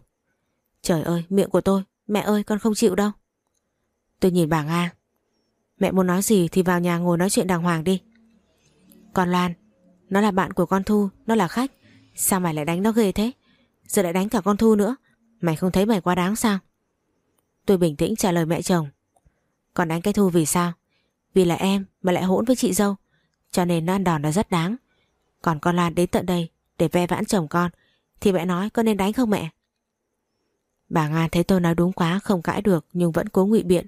Trời ơi, miệng của tôi, mẹ ơi con không chịu đâu. Tôi nhìn bà Nga. Mẹ muốn nói gì thì vào nhà ngồi nói chuyện đàng hoàng đi. Con Loan, nó là bạn của con Thu, nó là khách. Sao mày lại đánh nó ghê thế? Giờ lại đánh cả con Thu nữa. Mày không thấy mày quá đáng sao? Tôi bình tĩnh trả lời mẹ chồng. Còn đánh cái Thu vì sao? Vì là em mà lại hỗn với chị dâu. Cho nên nó ăn đòn là rất đáng. Còn con Lan đến tận đây để ve vãn chồng con, thì mẹ nói con nên đánh không mẹ? Bà Nga thấy tôi nói đúng quá, không cãi được, nhưng vẫn cố ngụy biện.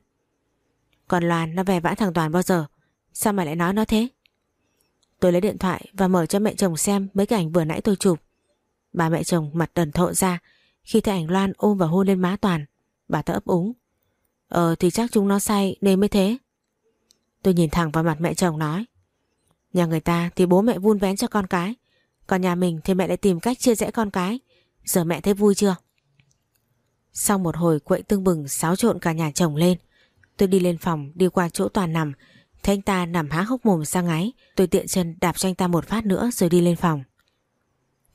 Còn Loan nó ve vãn thằng Toàn bao giờ? Sao mày lại nói nó thế? Tôi lấy điện thoại và mở cho mẹ chồng xem mấy cái ảnh vừa nãy tôi chụp. Bà mẹ chồng mặt đần thộn ra, khi thấy ảnh Loan ôm và hôn lên má Toàn. Bà ta ấp úng. Ờ thì chắc chúng nó say nên mới thế. Tôi nhìn thẳng vào mặt mẹ chồng nói. Nhà người ta thì bố mẹ vun vén cho con cái. Còn nhà mình thì mẹ lại tìm cách chia rẽ con cái. Giờ mẹ thấy vui chưa? Sau một hồi quậy tương bừng xáo trộn cả nhà chồng lên. Tôi đi lên phòng đi qua chỗ toàn nằm. Thấy anh ta nằm há hốc mồm sang ngáy. Tôi tiện chân đạp cho anh ta một phát nữa rồi đi lên phòng.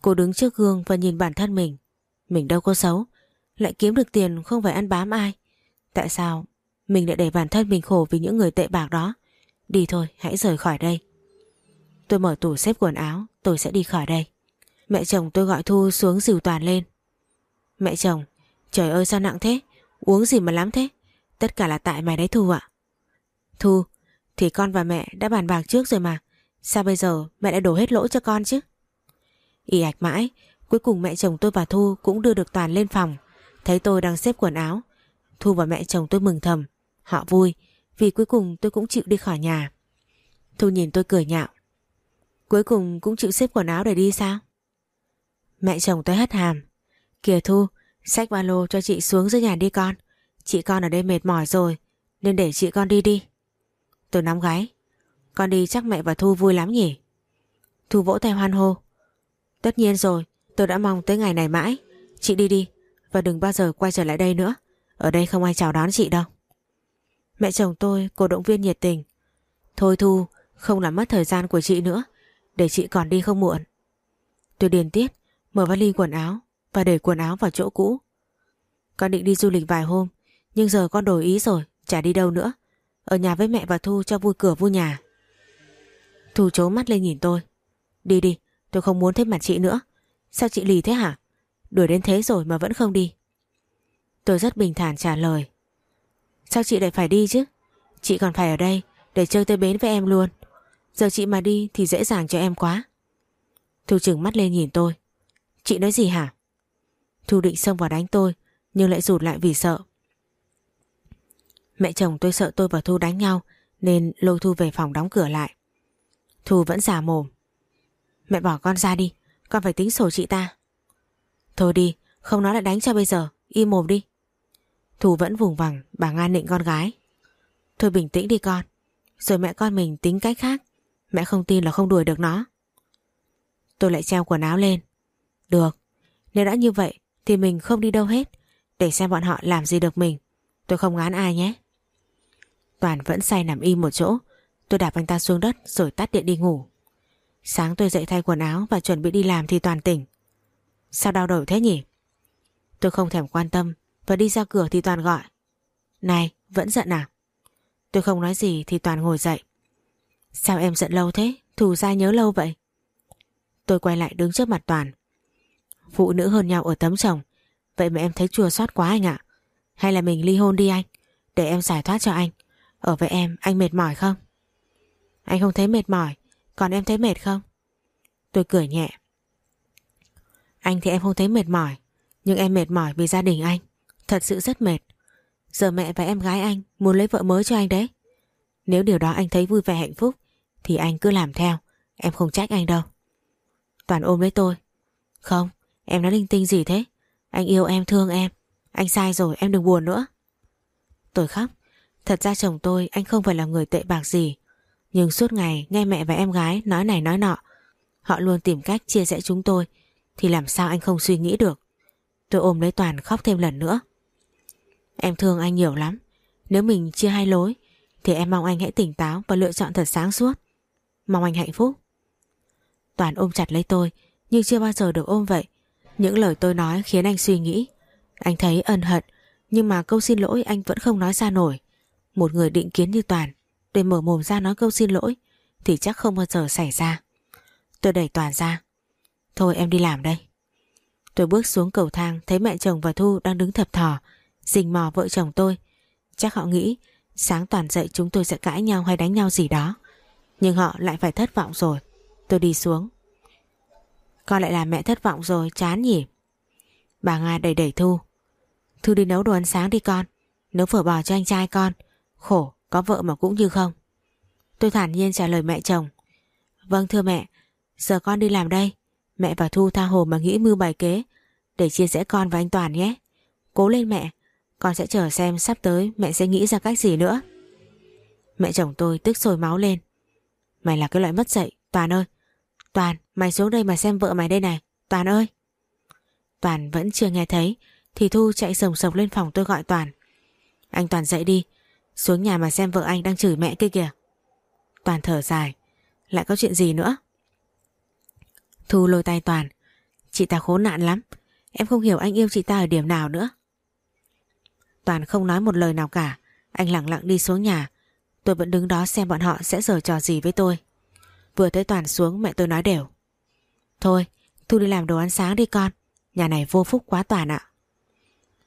Cô đứng trước gương và nhìn bản thân mình. Mình đâu có xấu. Lại kiếm được tiền không phải ăn bám ai. Tại sao mình lại để bản thân mình khổ vì những người tệ bạc đó? Đi thôi, hãy rời khỏi đây. Tôi mở tủ xếp quần áo, tôi sẽ đi khỏi đây. Mẹ chồng tôi gọi Thu xuống dìu Toàn lên. Mẹ chồng, trời ơi sao nặng thế? Uống gì mà lắm thế? Tất cả là tại mày đấy Thu ạ. Thu, thì con và mẹ đã bàn bạc trước rồi mà. Sao bây giờ mẹ lại đổ hết lỗi cho con chứ? ỉ ạch mãi, cuối cùng mẹ chồng tôi và Thu cũng đưa được Toàn lên phòng. Thấy tôi đang xếp quần áo. Thu và mẹ chồng tôi mừng thầm. Họ vui, vì cuối cùng tôi cũng chịu đi khỏi nhà. Thu nhìn tôi cười nhạo. Cuối cùng cũng chịu xếp quần áo để đi sao? Mẹ chồng tôi hất hàm. Kìa Thu, xách ba lô cho chị xuống dưới nhà đi con. Chị con ở đây mệt mỏi rồi, nên để chị con đi đi. Tôi nắm gáy. Con đi chắc mẹ và Thu vui lắm nhỉ? Thu vỗ tay hoan hô. Tất nhiên rồi, tôi đã mong tới ngày này mãi. Chị đi đi, và đừng bao giờ quay trở lại đây nữa. Ở đây không ai chào đón chị đâu. Mẹ chồng tôi cổ động viên nhiệt tình. Thôi Thu, không làm mất thời gian của chị nữa. Để chị còn đi không muộn. Tôi điền tiết, mở vali quần áo và để quần áo vào chỗ cũ. Con định đi du lịch vài hôm, nhưng giờ con đổi ý rồi, chả đi đâu nữa. Ở nhà với mẹ và Thu cho vui cửa vui nhà. Thu chố mắt lên nhìn tôi. Đi đi, tôi không muốn thấy mặt chị nữa. Sao chị lì thế hả? Đuổi đến thế rồi mà vẫn không đi. Tôi rất bình thản trả lời. Sao chị lại phải đi chứ? Chị còn phải ở đây để chơi tới bến với em luôn. Giờ chị mà đi thì dễ dàng cho em quá. Thu trừng mắt lên nhìn tôi. Chị nói gì hả? Thu định xông vào đánh tôi nhưng lại rụt lại vì sợ. Mẹ chồng tôi sợ tôi và Thu đánh nhau nên lôi Thu về phòng đóng cửa lại. Thu vẫn giả mồm. Mẹ bỏ con ra đi, con phải tính sổ chị ta. Thôi đi, không nói lại đánh cho bây giờ, im mồm đi. Thu vẫn vùng vằng, bà Nga nịnh con gái. Thôi bình tĩnh đi con, rồi mẹ con mình tính cách khác. Mẹ không tin là không đuổi được nó. Tôi lại treo quần áo lên. Được, nếu đã như vậy thì mình không đi đâu hết. Để xem bọn họ làm gì được mình. Tôi không ngán ai nhé. Toàn vẫn say nằm im một chỗ. Tôi đạp anh ta xuống đất rồi tắt điện đi ngủ. Sáng tôi dậy thay quần áo và chuẩn bị đi làm thì Toàn tỉnh. Sao đau đầu thế nhỉ? Tôi không thèm quan tâm và đi ra cửa thì Toàn gọi. Này, vẫn giận à? Tôi không nói gì thì Toàn ngồi dậy. Sao em giận lâu thế? Thù ra nhớ lâu vậy? Tôi quay lại đứng trước mặt Toàn. Phụ nữ hơn nhau ở tấm chồng. Vậy mà em thấy chua xót quá anh ạ. Hay là mình ly hôn đi anh? Để em giải thoát cho anh. Ở với em, anh mệt mỏi không? Anh không thấy mệt mỏi. Còn em thấy mệt không? Tôi cười nhẹ. Anh thì em không thấy mệt mỏi. Nhưng em mệt mỏi vì gia đình anh. Thật sự rất mệt. Giờ mẹ và em gái anh muốn lấy vợ mới cho anh đấy. Nếu điều đó anh thấy vui vẻ hạnh phúc thì anh cứ làm theo. Em không trách anh đâu. Toàn ôm lấy tôi. Không, em nói linh tinh gì thế? Anh yêu em thương em. Anh sai rồi em đừng buồn nữa. Tôi khóc. Thật ra chồng tôi anh không phải là người tệ bạc gì. Nhưng suốt ngày nghe mẹ và em gái nói này nói nọ. Họ luôn tìm cách chia rẽ chúng tôi. Thì làm sao anh không suy nghĩ được. Tôi ôm lấy Toàn khóc thêm lần nữa. Em thương anh nhiều lắm. Nếu mình chia hai lối thì em mong anh hãy tỉnh táo và lựa chọn thật sáng suốt. Mong anh hạnh phúc. Toàn ôm chặt lấy tôi, nhưng chưa bao giờ được ôm vậy. Những lời tôi nói khiến anh suy nghĩ. Anh thấy ân hận, nhưng mà câu xin lỗi anh vẫn không nói ra nổi. Một người định kiến như Toàn, để mở mồm ra nói câu xin lỗi, thì chắc không bao giờ xảy ra. Tôi đẩy Toàn ra. Thôi em đi làm đây. Tôi bước xuống cầu thang, thấy mẹ chồng và Thu đang đứng thập thò, rình mò vợ chồng tôi. Chắc họ nghĩ sáng Toàn dậy chúng tôi sẽ cãi nhau hay đánh nhau gì đó. Nhưng họ lại phải thất vọng rồi. Tôi đi xuống. Con lại làm mẹ thất vọng rồi, chán nhỉ? Bà Nga đẩy đẩy Thu. Thu đi nấu đồ ăn sáng đi con. Nấu phở bò cho anh trai con. Khổ, có vợ mà cũng như không. Tôi thản nhiên trả lời mẹ chồng. Vâng thưa mẹ, giờ con đi làm đây. Mẹ và Thu tha hồ mà nghĩ mưu bài kế để chia sẻ con và anh Toàn nhé. Cố lên mẹ, con sẽ chờ xem sắp tới mẹ sẽ nghĩ ra cách gì nữa. Mẹ chồng tôi tức sôi máu lên. Mày là cái loại mất dạy, Toàn ơi. Toàn, mày xuống đây mà xem vợ mày đây này. Toàn ơi. Toàn vẫn chưa nghe thấy thì Thu chạy sồng sộc lên phòng tôi gọi Toàn. Anh Toàn dậy đi, xuống nhà mà xem vợ anh đang chửi mẹ kia kìa. Toàn thở dài, lại có chuyện gì nữa? Thu lôi tay Toàn, chị ta khốn nạn lắm, em không hiểu anh yêu chị ta ở điểm nào nữa. Toàn không nói một lời nào cả, anh lặng lặng đi xuống nhà. Tôi vẫn đứng đó xem bọn họ sẽ giở trò gì với tôi. Vừa thấy Toàn xuống mẹ tôi nói đều. Thôi, Thu đi làm đồ ăn sáng đi con, nhà này vô phúc quá Toàn ạ.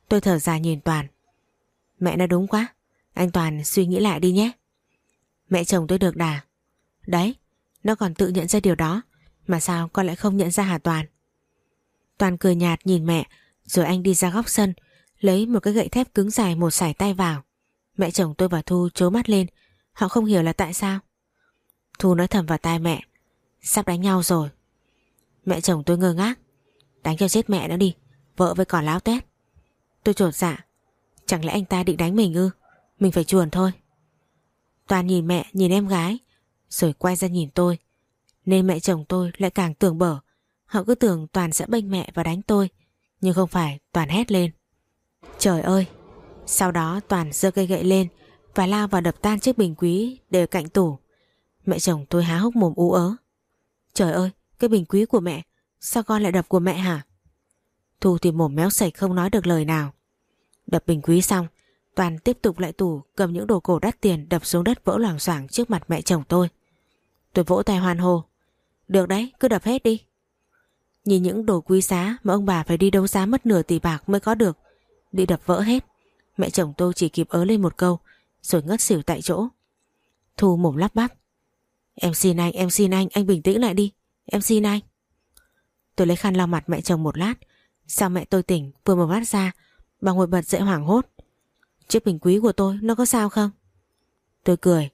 Tôi thở dài nhìn Toàn. Mẹ nói đúng quá, anh Toàn suy nghĩ lại đi nhé. Mẹ chồng tôi được đà. Đấy, nó còn tự nhận ra điều đó. Mà sao con lại không nhận ra Hà Toàn? Toàn cười nhạt nhìn mẹ, rồi anh đi ra góc sân, lấy một cái gậy thép cứng dài một sải tay vào. Mẹ chồng tôi và Thu trố mắt lên, họ không hiểu là tại sao. Thu nói thầm vào tai mẹ, sắp đánh nhau rồi. Mẹ chồng tôi ngơ ngác, đánh cho chết mẹ nó đi, vợ với còn láo tét. Tôi trột dạ, chẳng lẽ anh ta định đánh mình ư? Mình phải chuồn thôi. Toàn nhìn mẹ, nhìn em gái, rồi quay ra nhìn tôi. Nên mẹ chồng tôi lại càng tưởng bở. Họ cứ tưởng Toàn sẽ bênh mẹ và đánh tôi. Nhưng không phải, Toàn hét lên. Trời ơi! Sau đó Toàn giơ cây gậy lên và lao vào đập tan chiếc bình quý để cạnh tủ. Mẹ chồng tôi há hốc mồm ú ớ. Trời ơi! Cái bình quý của mẹ, sao con lại đập của mẹ hả? Thu thì mồm méo sạch không nói được lời nào. Đập bình quý xong, Toàn tiếp tục lại tủ cầm những đồ cổ đắt tiền đập xuống đất vỡ loảng xoảng trước mặt mẹ chồng tôi. Tôi vỗ tay hoan hô. Được đấy, cứ đập hết đi. Nhìn những đồ quý giá mà ông bà phải đi đấu giá mất nửa tỷ bạc mới có được. Bị đập vỡ hết. Mẹ chồng tôi chỉ kịp ớ lên một câu rồi ngất xỉu tại chỗ. Thu mồm lắp bắp. Em xin anh, em xin anh, anh bình tĩnh lại đi. Em xin anh. Tôi lấy khăn lau mặt mẹ chồng một lát. Sao mẹ tôi tỉnh vừa mở mắt ra bà ngồi bật dậy hoảng hốt. Chiếc bình quý của tôi nó có sao không? Tôi cười.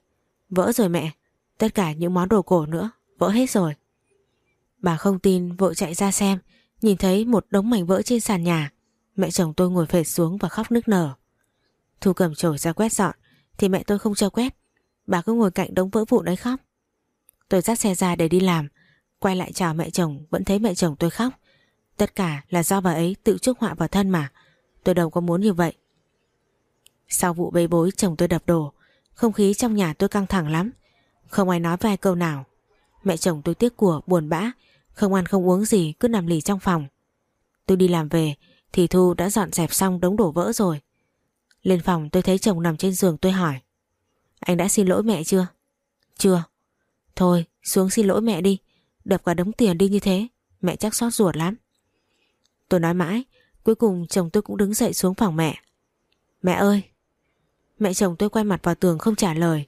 Vỡ rồi mẹ. Tất cả những món đồ cổ nữa. Vỡ hết rồi. Bà không tin vội chạy ra xem. Nhìn thấy một đống mảnh vỡ trên sàn nhà. Mẹ chồng tôi ngồi phệt xuống và khóc nức nở. Thu cầm chổi ra quét dọn. Thì mẹ tôi không cho quét. Bà cứ ngồi cạnh đống vỡ vụn đấy khóc. Tôi dắt xe ra để đi làm. Quay lại chào mẹ chồng, vẫn thấy mẹ chồng tôi khóc. Tất cả là do bà ấy tự chuốc họa vào thân mà. Tôi đâu có muốn như vậy. Sau vụ bê bối, chồng tôi đập đổ Không khí trong nhà tôi căng thẳng lắm Không ai nói vài câu nào Mẹ chồng tôi tiếc của, buồn bã Không ăn không uống gì, cứ nằm lì trong phòng Tôi đi làm về thì Thu đã dọn dẹp xong đống đổ vỡ rồi. Lên phòng tôi thấy chồng nằm trên giường, tôi hỏi, Anh đã xin lỗi mẹ chưa? Chưa. Thôi, xuống xin lỗi mẹ đi, Đập cả đống tiền đi như thế, Mẹ chắc xót ruột lắm. Tôi nói mãi, Cuối cùng chồng tôi cũng đứng dậy xuống phòng mẹ. Mẹ ơi. Mẹ chồng tôi quay mặt vào tường không trả lời.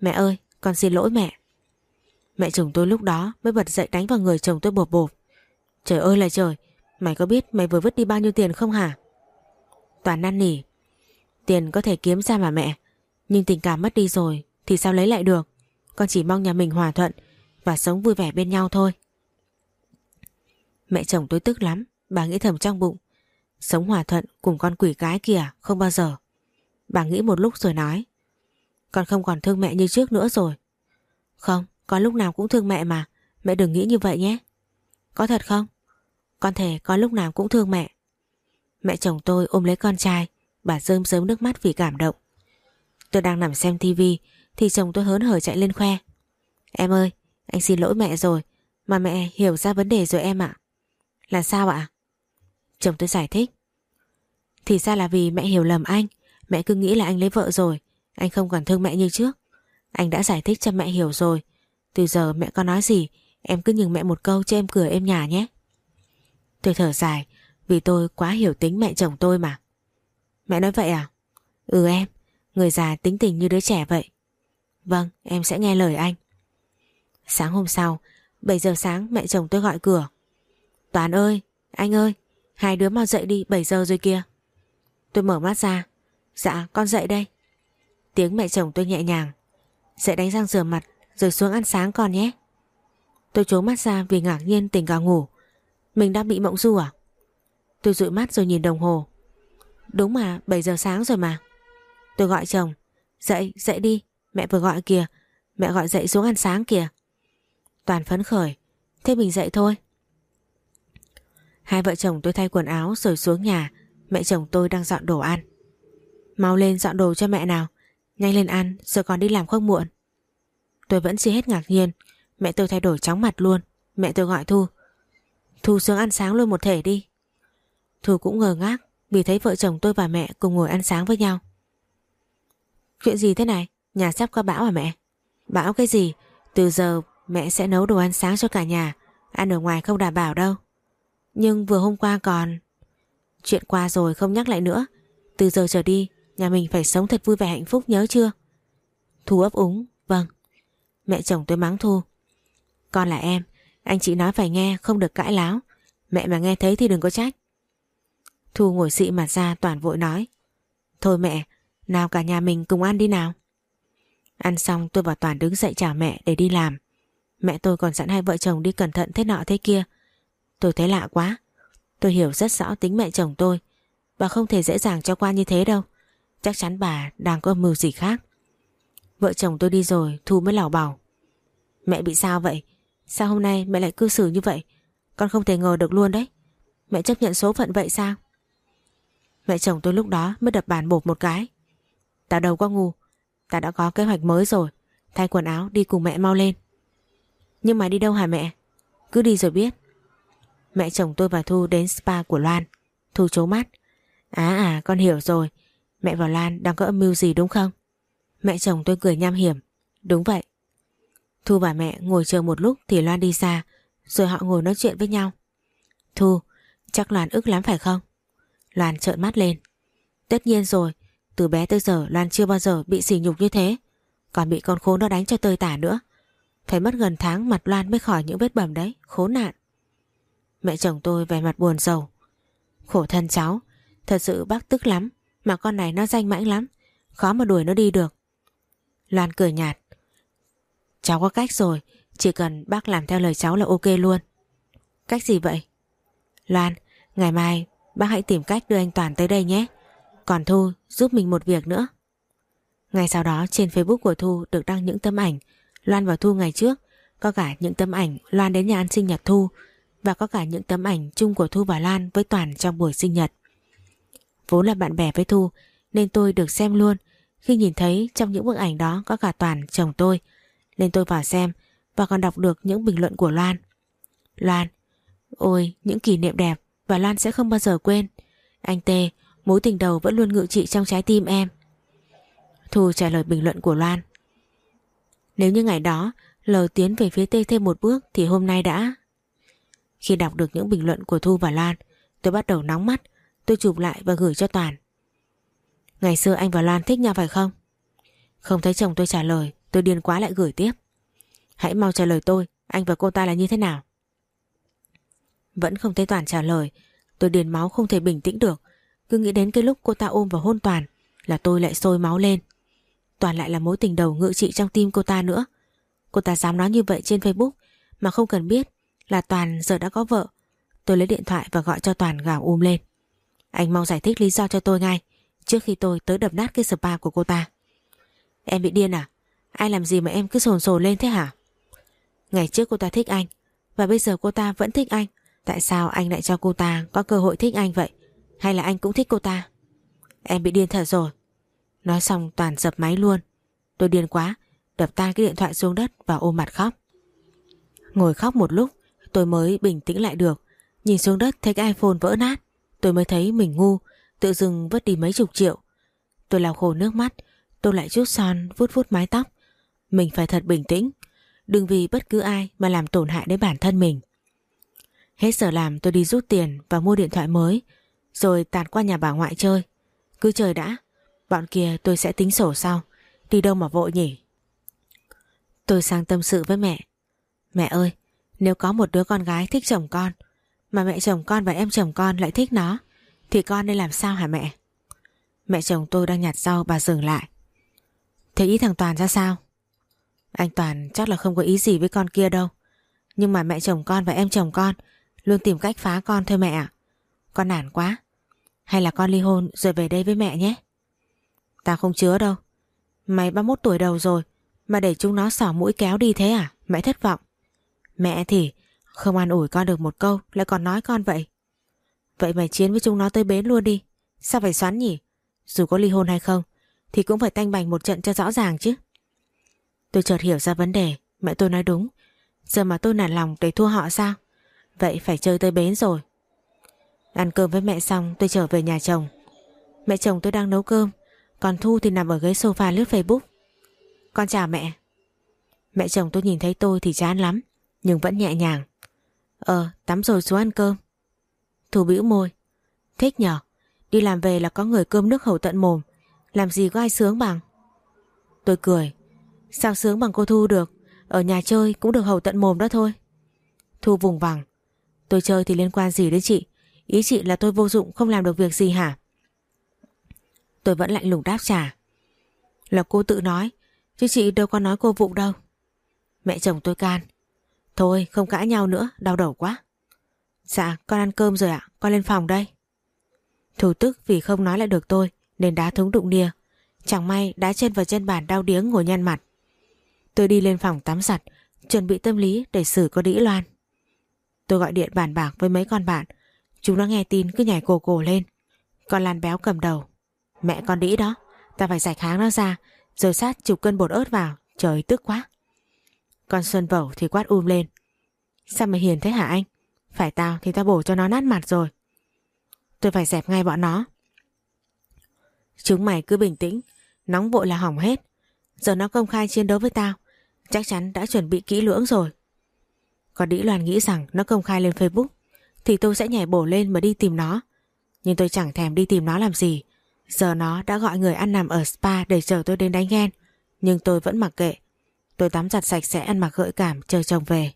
Mẹ ơi, con xin lỗi mẹ. Mẹ chồng tôi lúc đó mới bật dậy đánh vào người chồng tôi bột bột Trời ơi là trời Mày có biết mày vừa vứt đi bao nhiêu tiền không hả? Toàn năn nỉ. Tiền có thể kiếm ra mà mẹ Nhưng tình cảm mất đi rồi Thì sao lấy lại được? Con chỉ mong nhà mình hòa thuận Và sống vui vẻ bên nhau thôi. Mẹ chồng tôi tức lắm Bà nghĩ thầm trong bụng. Sống hòa thuận cùng con quỷ gái kìa Không bao giờ. Bà nghĩ một lúc rồi nói Con không còn thương mẹ như trước nữa rồi. Không, con lúc nào cũng thương mẹ mà Mẹ đừng nghĩ như vậy nhé. Có thật không? Con thể con lúc nào cũng thương mẹ. Mẹ chồng tôi ôm lấy con trai Bà rơm rớm nước mắt vì cảm động. Tôi đang nằm xem tivi Thì chồng tôi hớn hở chạy lên khoe. Em ơi, anh xin lỗi mẹ rồi Mà mẹ hiểu ra vấn đề rồi em ạ. Là sao ạ? Chồng tôi giải thích. Thì ra là vì mẹ hiểu lầm anh Mẹ cứ nghĩ là anh lấy vợ rồi Anh không còn thương mẹ như trước. Anh đã giải thích cho mẹ hiểu rồi. Từ giờ mẹ có nói gì Em cứ nhường mẹ một câu cho em cười em nhà nhé. Tôi thở dài, Vì tôi quá hiểu tính mẹ chồng tôi mà. Mẹ nói vậy à? Ừ em, Người già tính tình như đứa trẻ vậy. Vâng em sẽ nghe lời anh. Sáng hôm sau 7 giờ sáng mẹ chồng tôi gọi cửa. Toàn ơi, Anh ơi, Hai đứa mau dậy đi 7 giờ rồi kia Tôi mở mắt ra. Dạ con dậy đây. Tiếng mẹ chồng tôi nhẹ nhàng. Dậy đánh răng rửa mặt, rồi xuống ăn sáng con nhé. Tôi trố mắt ra vì ngạc nhiên tỉnh cả ngủ. Mình đang bị mộng du à? Tôi dụi mắt rồi nhìn đồng hồ. Đúng mà 7 giờ sáng rồi mà. Tôi gọi chồng. Dậy dậy đi. Mẹ vừa gọi kìa. Mẹ gọi dậy xuống ăn sáng kìa. Toàn phấn khởi. Thế mình dậy thôi. Hai vợ chồng tôi thay quần áo rồi xuống nhà. Mẹ chồng tôi đang dọn đồ ăn. Mau lên dọn đồ cho mẹ nào. Nhanh lên ăn rồi còn đi làm không muộn. Tôi vẫn chưa hết ngạc nhiên. Mẹ tôi thay đổi chóng mặt luôn. Mẹ tôi gọi Thu. Thu xuống ăn sáng luôn một thể đi. Thu cũng ngờ ngác Vì thấy vợ chồng tôi và mẹ cùng ngồi ăn sáng với nhau. Chuyện gì thế này? Nhà sắp có bão à mẹ? Bão cái gì? Từ giờ mẹ sẽ nấu đồ ăn sáng cho cả nhà, Ăn ở ngoài không đảm bảo đâu. Nhưng vừa hôm qua còn Chuyện qua rồi không nhắc lại nữa. Từ giờ trở đi, Nhà mình phải sống thật vui vẻ hạnh phúc nhớ chưa? Thu ấp úng Vâng. Mẹ chồng tôi mắng Thu, Con là em anh chị nói phải nghe, không được cãi láo. Mẹ mà nghe thấy thì đừng có trách. Thu ngồi xị mặt ra, toàn vội nói. Thôi mẹ, Nào cả nhà mình cùng ăn đi nào. Ăn xong, tôi và Toàn đứng dậy chào mẹ để đi làm. Mẹ tôi còn dặn hai vợ chồng đi cẩn thận thế nọ thế kia. Tôi thấy lạ quá. Tôi hiểu rất rõ tính mẹ chồng tôi. Và không thể dễ dàng cho qua như thế đâu. Chắc chắn bà đang có mưu gì khác. Vợ chồng tôi đi rồi, Thu mới lảo bảo. Mẹ bị sao vậy? Sao hôm nay mẹ lại cư xử như vậy? Con không thể ngờ được luôn đấy. Mẹ chấp nhận số phận vậy sao? Mẹ chồng tôi lúc đó mới đập bàn bột một cái. Tao đầu quá ngu. Tao đã có kế hoạch mới rồi. Thay quần áo, đi cùng mẹ mau lên. Nhưng mà đi đâu hả mẹ? Cứ đi rồi biết. Mẹ chồng tôi và Thu đến spa của Loan. Thu chố mắt. À à con hiểu rồi. Mẹ và Loan đang có âm mưu gì đúng không? Mẹ chồng tôi cười nham hiểm. Đúng vậy. Thu và mẹ ngồi chờ một lúc thì Loan đi xa Rồi họ ngồi nói chuyện với nhau. Thu, Chắc Loan ức lắm phải không? Loan trợn mắt lên. Tất nhiên rồi, Từ bé tới giờ Loan chưa bao giờ bị sỉ nhục như thế. Còn bị con khốn nó đánh cho tơi tả nữa. Phải mất gần tháng mặt Loan mới khỏi những vết bầm đấy, Khốn nạn. Mẹ chồng tôi vẻ mặt buồn rầu. Khổ thân cháu, Thật sự bác tức lắm, Mà con này nó danh mãnh lắm, Khó mà đuổi nó đi được. Loan cười nhạt. Cháu có cách rồi, Chỉ cần bác làm theo lời cháu là ok luôn. Cách gì vậy? Loan, Ngày mai bác hãy tìm cách đưa anh Toàn tới đây nhé. Còn Thu giúp mình một việc nữa. Ngày sau đó, trên Facebook của Thu được đăng những tấm ảnh Loan và Thu ngày trước, Có cả những tấm ảnh Loan đến nhà ăn sinh nhật Thu Và có cả những tấm ảnh chung của Thu và Loan với Toàn trong buổi sinh nhật. Vốn là bạn bè với Thu, Nên tôi được xem luôn. Khi nhìn thấy trong những bức ảnh đó có cả Toàn, chồng tôi nên tôi vào xem Và còn đọc được những bình luận của Loan. Loan, Ôi, những kỷ niệm đẹp Và Loan sẽ không bao giờ quên. Anh Tê Mối tình đầu vẫn luôn ngự trị trong trái tim em. Thu trả lời bình luận của Loan. Nếu như ngày đó Lờ tiến về phía Tê thêm một bước Thì hôm nay đã. Khi đọc được những bình luận của Thu và Loan, Tôi bắt đầu nóng mắt. Tôi chụp lại và gửi cho Toàn. Ngày xưa anh và Loan thích nhau phải không? Không thấy chồng tôi trả lời. Tôi điên quá lại gửi tiếp. Hãy mau trả lời tôi, Anh và cô ta là như thế nào? Vẫn không thấy Toàn trả lời, Tôi điền máu không thể bình tĩnh được. Cứ nghĩ đến cái lúc cô ta ôm và hôn Toàn Là tôi lại sôi máu lên. Toàn lại là mối tình đầu ngự trị trong tim cô ta nữa. Cô ta dám nói như vậy trên Facebook Mà không cần biết Là Toàn giờ đã có vợ. Tôi lấy điện thoại và gọi cho Toàn gào um lên. Anh mau giải thích lý do cho tôi ngay, Trước khi tôi tới đập nát cái spa của cô ta. Em bị điên à? Ai làm gì mà em cứ sồn sồn lên thế hả? Ngày trước cô ta thích anh, Và bây giờ cô ta vẫn thích anh. Tại sao anh lại cho cô ta có cơ hội thích anh vậy? Hay là anh cũng thích cô ta? Em bị điên thật rồi. Nói xong toàn dập máy luôn. Tôi điên quá, Đập tan cái điện thoại xuống đất và ôm mặt khóc. Ngồi khóc một lúc, Tôi mới bình tĩnh lại được. Nhìn xuống đất thấy cái iPhone vỡ nát, Tôi mới thấy mình ngu, Tự dưng vứt đi mấy chục triệu. Tôi lau khổ nước mắt, Tôi lại chút son, vuốt vuốt mái tóc. Mình phải thật bình tĩnh. Đừng vì bất cứ ai mà làm tổn hại đến bản thân mình. Hết giờ làm, tôi đi rút tiền và mua điện thoại mới, Rồi tạt qua nhà bà ngoại chơi. Cứ chơi đã, Bọn kia tôi sẽ tính sổ sau. Đi đâu mà vội nhỉ? Tôi sang tâm sự với mẹ. Mẹ ơi, Nếu có một đứa con gái thích chồng con, Mà mẹ chồng con và em chồng con lại thích nó, Thì con nên làm sao hả mẹ? Mẹ chồng tôi đang nhặt rau bà dừng lại. Thế ý thằng Toàn ra sao? Anh Toàn chắc là không có ý gì với con kia đâu. Nhưng mà mẹ chồng con và em chồng con Luôn tìm cách phá con thôi mẹ ạ. Con nản quá. Hay là con ly hôn rồi về đây với mẹ nhé. Tao không chứa đâu. Mày 31 tuổi đầu rồi Mà để chúng nó xỏ mũi kéo đi thế à? Mẹ thất vọng. Mẹ thì không an ủi con được một câu Lại còn nói con vậy. Vậy mày chiến với chúng nó tới bến luôn đi. Sao phải xoắn nhỉ? Dù có ly hôn hay không Thì cũng phải tanh bành một trận cho rõ ràng chứ. Tôi chợt hiểu ra vấn đề. Mẹ tôi nói đúng. Giờ mà tôi nản lòng để thua họ sao Vậy phải chơi tới bến rồi. Ăn cơm với mẹ xong, tôi trở về nhà chồng. Mẹ chồng tôi đang nấu cơm, Còn Thu thì nằm ở ghế sofa lướt Facebook. Con chào mẹ. Mẹ chồng tôi nhìn thấy tôi thì chán lắm, Nhưng vẫn nhẹ nhàng. Ờ tắm rồi xuống ăn cơm. Thu bĩu môi. Thích nhở, Đi làm về là có người cơm nước hầu tận mồm. Làm gì có ai sướng bằng. Tôi cười. Sao sướng bằng cô Thu được? Ở nhà chơi cũng được hầu tận mồm đó thôi. Thu vùng vằng. Tôi chơi thì liên quan gì đến chị? Ý chị là tôi vô dụng, không làm được việc gì hả? Tôi vẫn lạnh lùng đáp trả. Là cô tự nói, Chứ chị đâu có nói cô vụng đâu. Mẹ chồng tôi can. Thôi, không cãi nhau nữa, đau đầu quá. Dạ con ăn cơm rồi ạ, Con lên phòng đây. Thủ tức vì không nói lại được tôi, Nên đá thúng đụng nia. Chẳng may đá chân vào chân bàn đau điếng ngồi nhăn mặt. Tôi đi lên phòng tắm giặt, Chuẩn bị tâm lý để xử có đĩ loan. Tôi gọi điện bàn bạc với mấy con bạn. Chúng nó nghe tin cứ nhảy cổ cổ lên. Con Lan béo cầm đầu. Mẹ con đĩ đó, Ta phải giải kháng nó ra, Rồi sát chục cân bột ớt vào. Trời tức quá. Con Xuân Vẩu thì quát um lên. Sao mày hiền thế hả anh? Phải tao thì tao bổ cho nó nát mặt rồi. Tôi phải dẹp ngay bọn nó. Chúng mày cứ bình tĩnh, Nóng vội là hỏng hết. Giờ nó công khai chiến đấu với tao Chắc chắn đã chuẩn bị kỹ lưỡng rồi. Còn Đĩ Loan nghĩ rằng nó công khai lên Facebook, Thì tôi sẽ nhảy bổ lên mà đi tìm nó. Nhưng tôi chẳng thèm đi tìm nó làm gì. Giờ nó đã gọi người ăn nằm ở spa Để chờ tôi đến đánh ghen. Nhưng tôi vẫn mặc kệ. Tôi tắm giặt sạch sẽ, ăn mặc gợi cảm, chờ chồng về.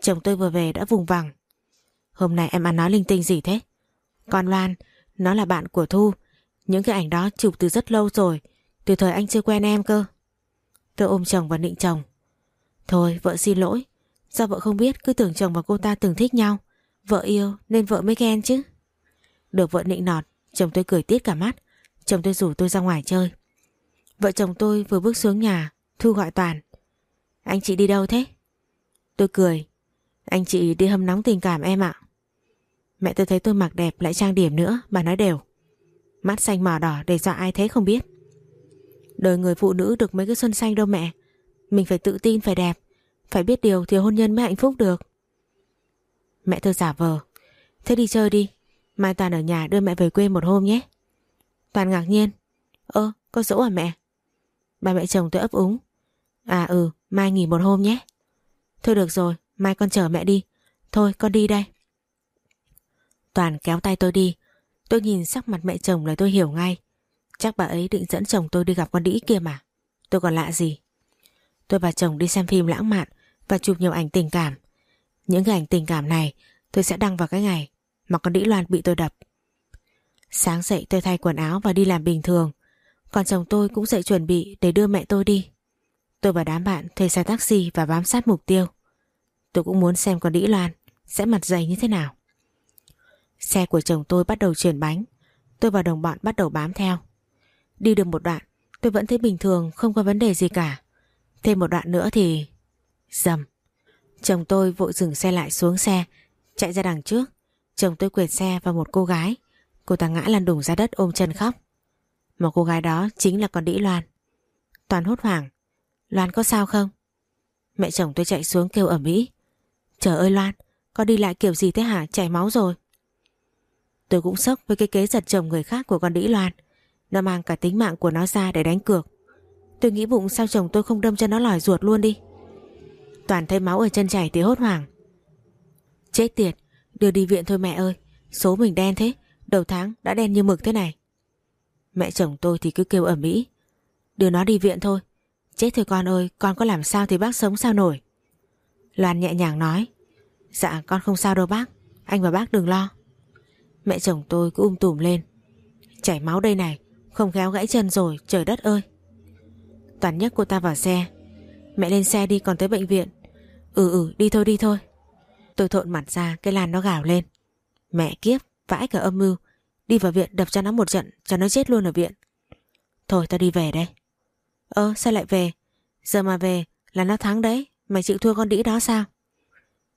Chồng tôi vừa về đã vùng vằng. Hôm nay em ăn nói linh tinh gì thế? Con Loan, Nó là bạn của Thu. Những cái ảnh đó chụp từ rất lâu rồi. Từ thời anh chưa quen em cơ. Tôi ôm chồng và nịnh chồng. Thôi, vợ xin lỗi. Do vợ không biết? Cứ tưởng chồng và cô ta từng thích nhau. Vợ yêu, nên vợ mới ghen chứ. Được vợ nịnh nọt, Chồng tôi cười tít cả mắt. Chồng tôi rủ tôi ra ngoài chơi. Vợ chồng tôi vừa bước xuống nhà, Thu gọi Toàn. Anh chị đi đâu thế? Tôi cười. Anh chị đi hâm nóng tình cảm em ạ. Mẹ tôi thấy tôi mặc đẹp, lại trang điểm nữa, Bà nói đều. Mắt xanh mỏ đỏ để dọa ai thế không biết. Đời người phụ nữ được mấy cái xuân xanh đâu mẹ. Mình phải tự tin, phải đẹp. Phải biết điều thì hôn nhân mới hạnh phúc được. Mẹ tôi giả vờ. Thế đi chơi đi. Mai Toàn ở nhà đưa mẹ về quê một hôm nhé. Toàn ngạc nhiên. Ơ, có dỗ à mẹ? Bà mẹ chồng tôi ấp úng. À ừ mai nghỉ một hôm nhé. Thôi được rồi, mai con chở mẹ đi. Thôi, con đi đây. Toàn kéo tay tôi đi. Tôi nhìn sắc mặt mẹ chồng là tôi hiểu ngay. Chắc bà ấy định dẫn chồng tôi đi gặp con đĩ kia mà. Tôi còn lạ gì? Tôi và chồng đi xem phim lãng mạn Và chụp nhiều ảnh tình cảm. Những cái ảnh tình cảm này Tôi sẽ đăng vào cái ngày Mà con đĩ loan bị tôi đập. Sáng dậy tôi thay quần áo và đi làm bình thường. Còn chồng tôi cũng dậy chuẩn bị Để đưa mẹ tôi đi. Tôi và đám bạn thuê xe taxi và bám sát mục tiêu. Tôi cũng muốn xem con đĩ loan Sẽ mặt dày như thế nào. Xe của chồng tôi bắt đầu chuyển bánh. Tôi và đồng bọn bắt đầu bám theo. Đi được một đoạn, Tôi vẫn thấy bình thường, không có vấn đề gì cả. Thêm một đoạn nữa thì Dầm. Chồng tôi vội dừng xe lại xuống xe, Chạy ra đằng trước. Chồng tôi quệt xe vào một cô gái. Cô ta ngã lăn đùng ra đất ôm chân khóc. Mà cô gái đó chính là con đĩ Loan. Toàn hốt hoảng, Loan có sao không? Mẹ chồng tôi chạy xuống kêu ở Mỹ Trời ơi Loan, Con đi lại kiểu gì thế hả? Chảy máu rồi. Tôi cũng sốc với cái kế giật chồng người khác của con đĩ Loan. Nó mang cả tính mạng của nó ra để đánh cược. Tôi nghĩ bụng sao chồng tôi không đâm cho nó lòi ruột luôn đi. Toàn thấy máu ở chân chảy thì hốt hoảng. Chết tiệt, Đưa đi viện thôi mẹ ơi. Số mình đen thế, Đầu tháng đã đen như mực thế này. Mẹ chồng tôi thì cứ kêu ở Mỹ Đưa nó đi viện thôi. Chết thôi con ơi, Con có làm sao thì bác sống sao nổi. Loan nhẹ nhàng nói. Dạ con không sao đâu bác. Anh và bác đừng lo. Mẹ chồng tôi cứ um tùm lên. Chảy máu đây này không khéo gãy chân rồi, trời đất ơi. Toàn nhấc cô ta vào xe. Mẹ lên xe đi còn tới bệnh viện. Ừ ừ đi thôi đi thôi. Tôi thộn mặt ra, cái làn nó gào lên. Mẹ kiếp, vãi cả âm mưu. Đi vào viện đập cho nó một trận, Cho nó chết luôn ở viện. Thôi, tao đi về đây. Ơ, sao lại về? Giờ mà về là nó thắng đấy. Mày chịu thua con đĩ đó sao?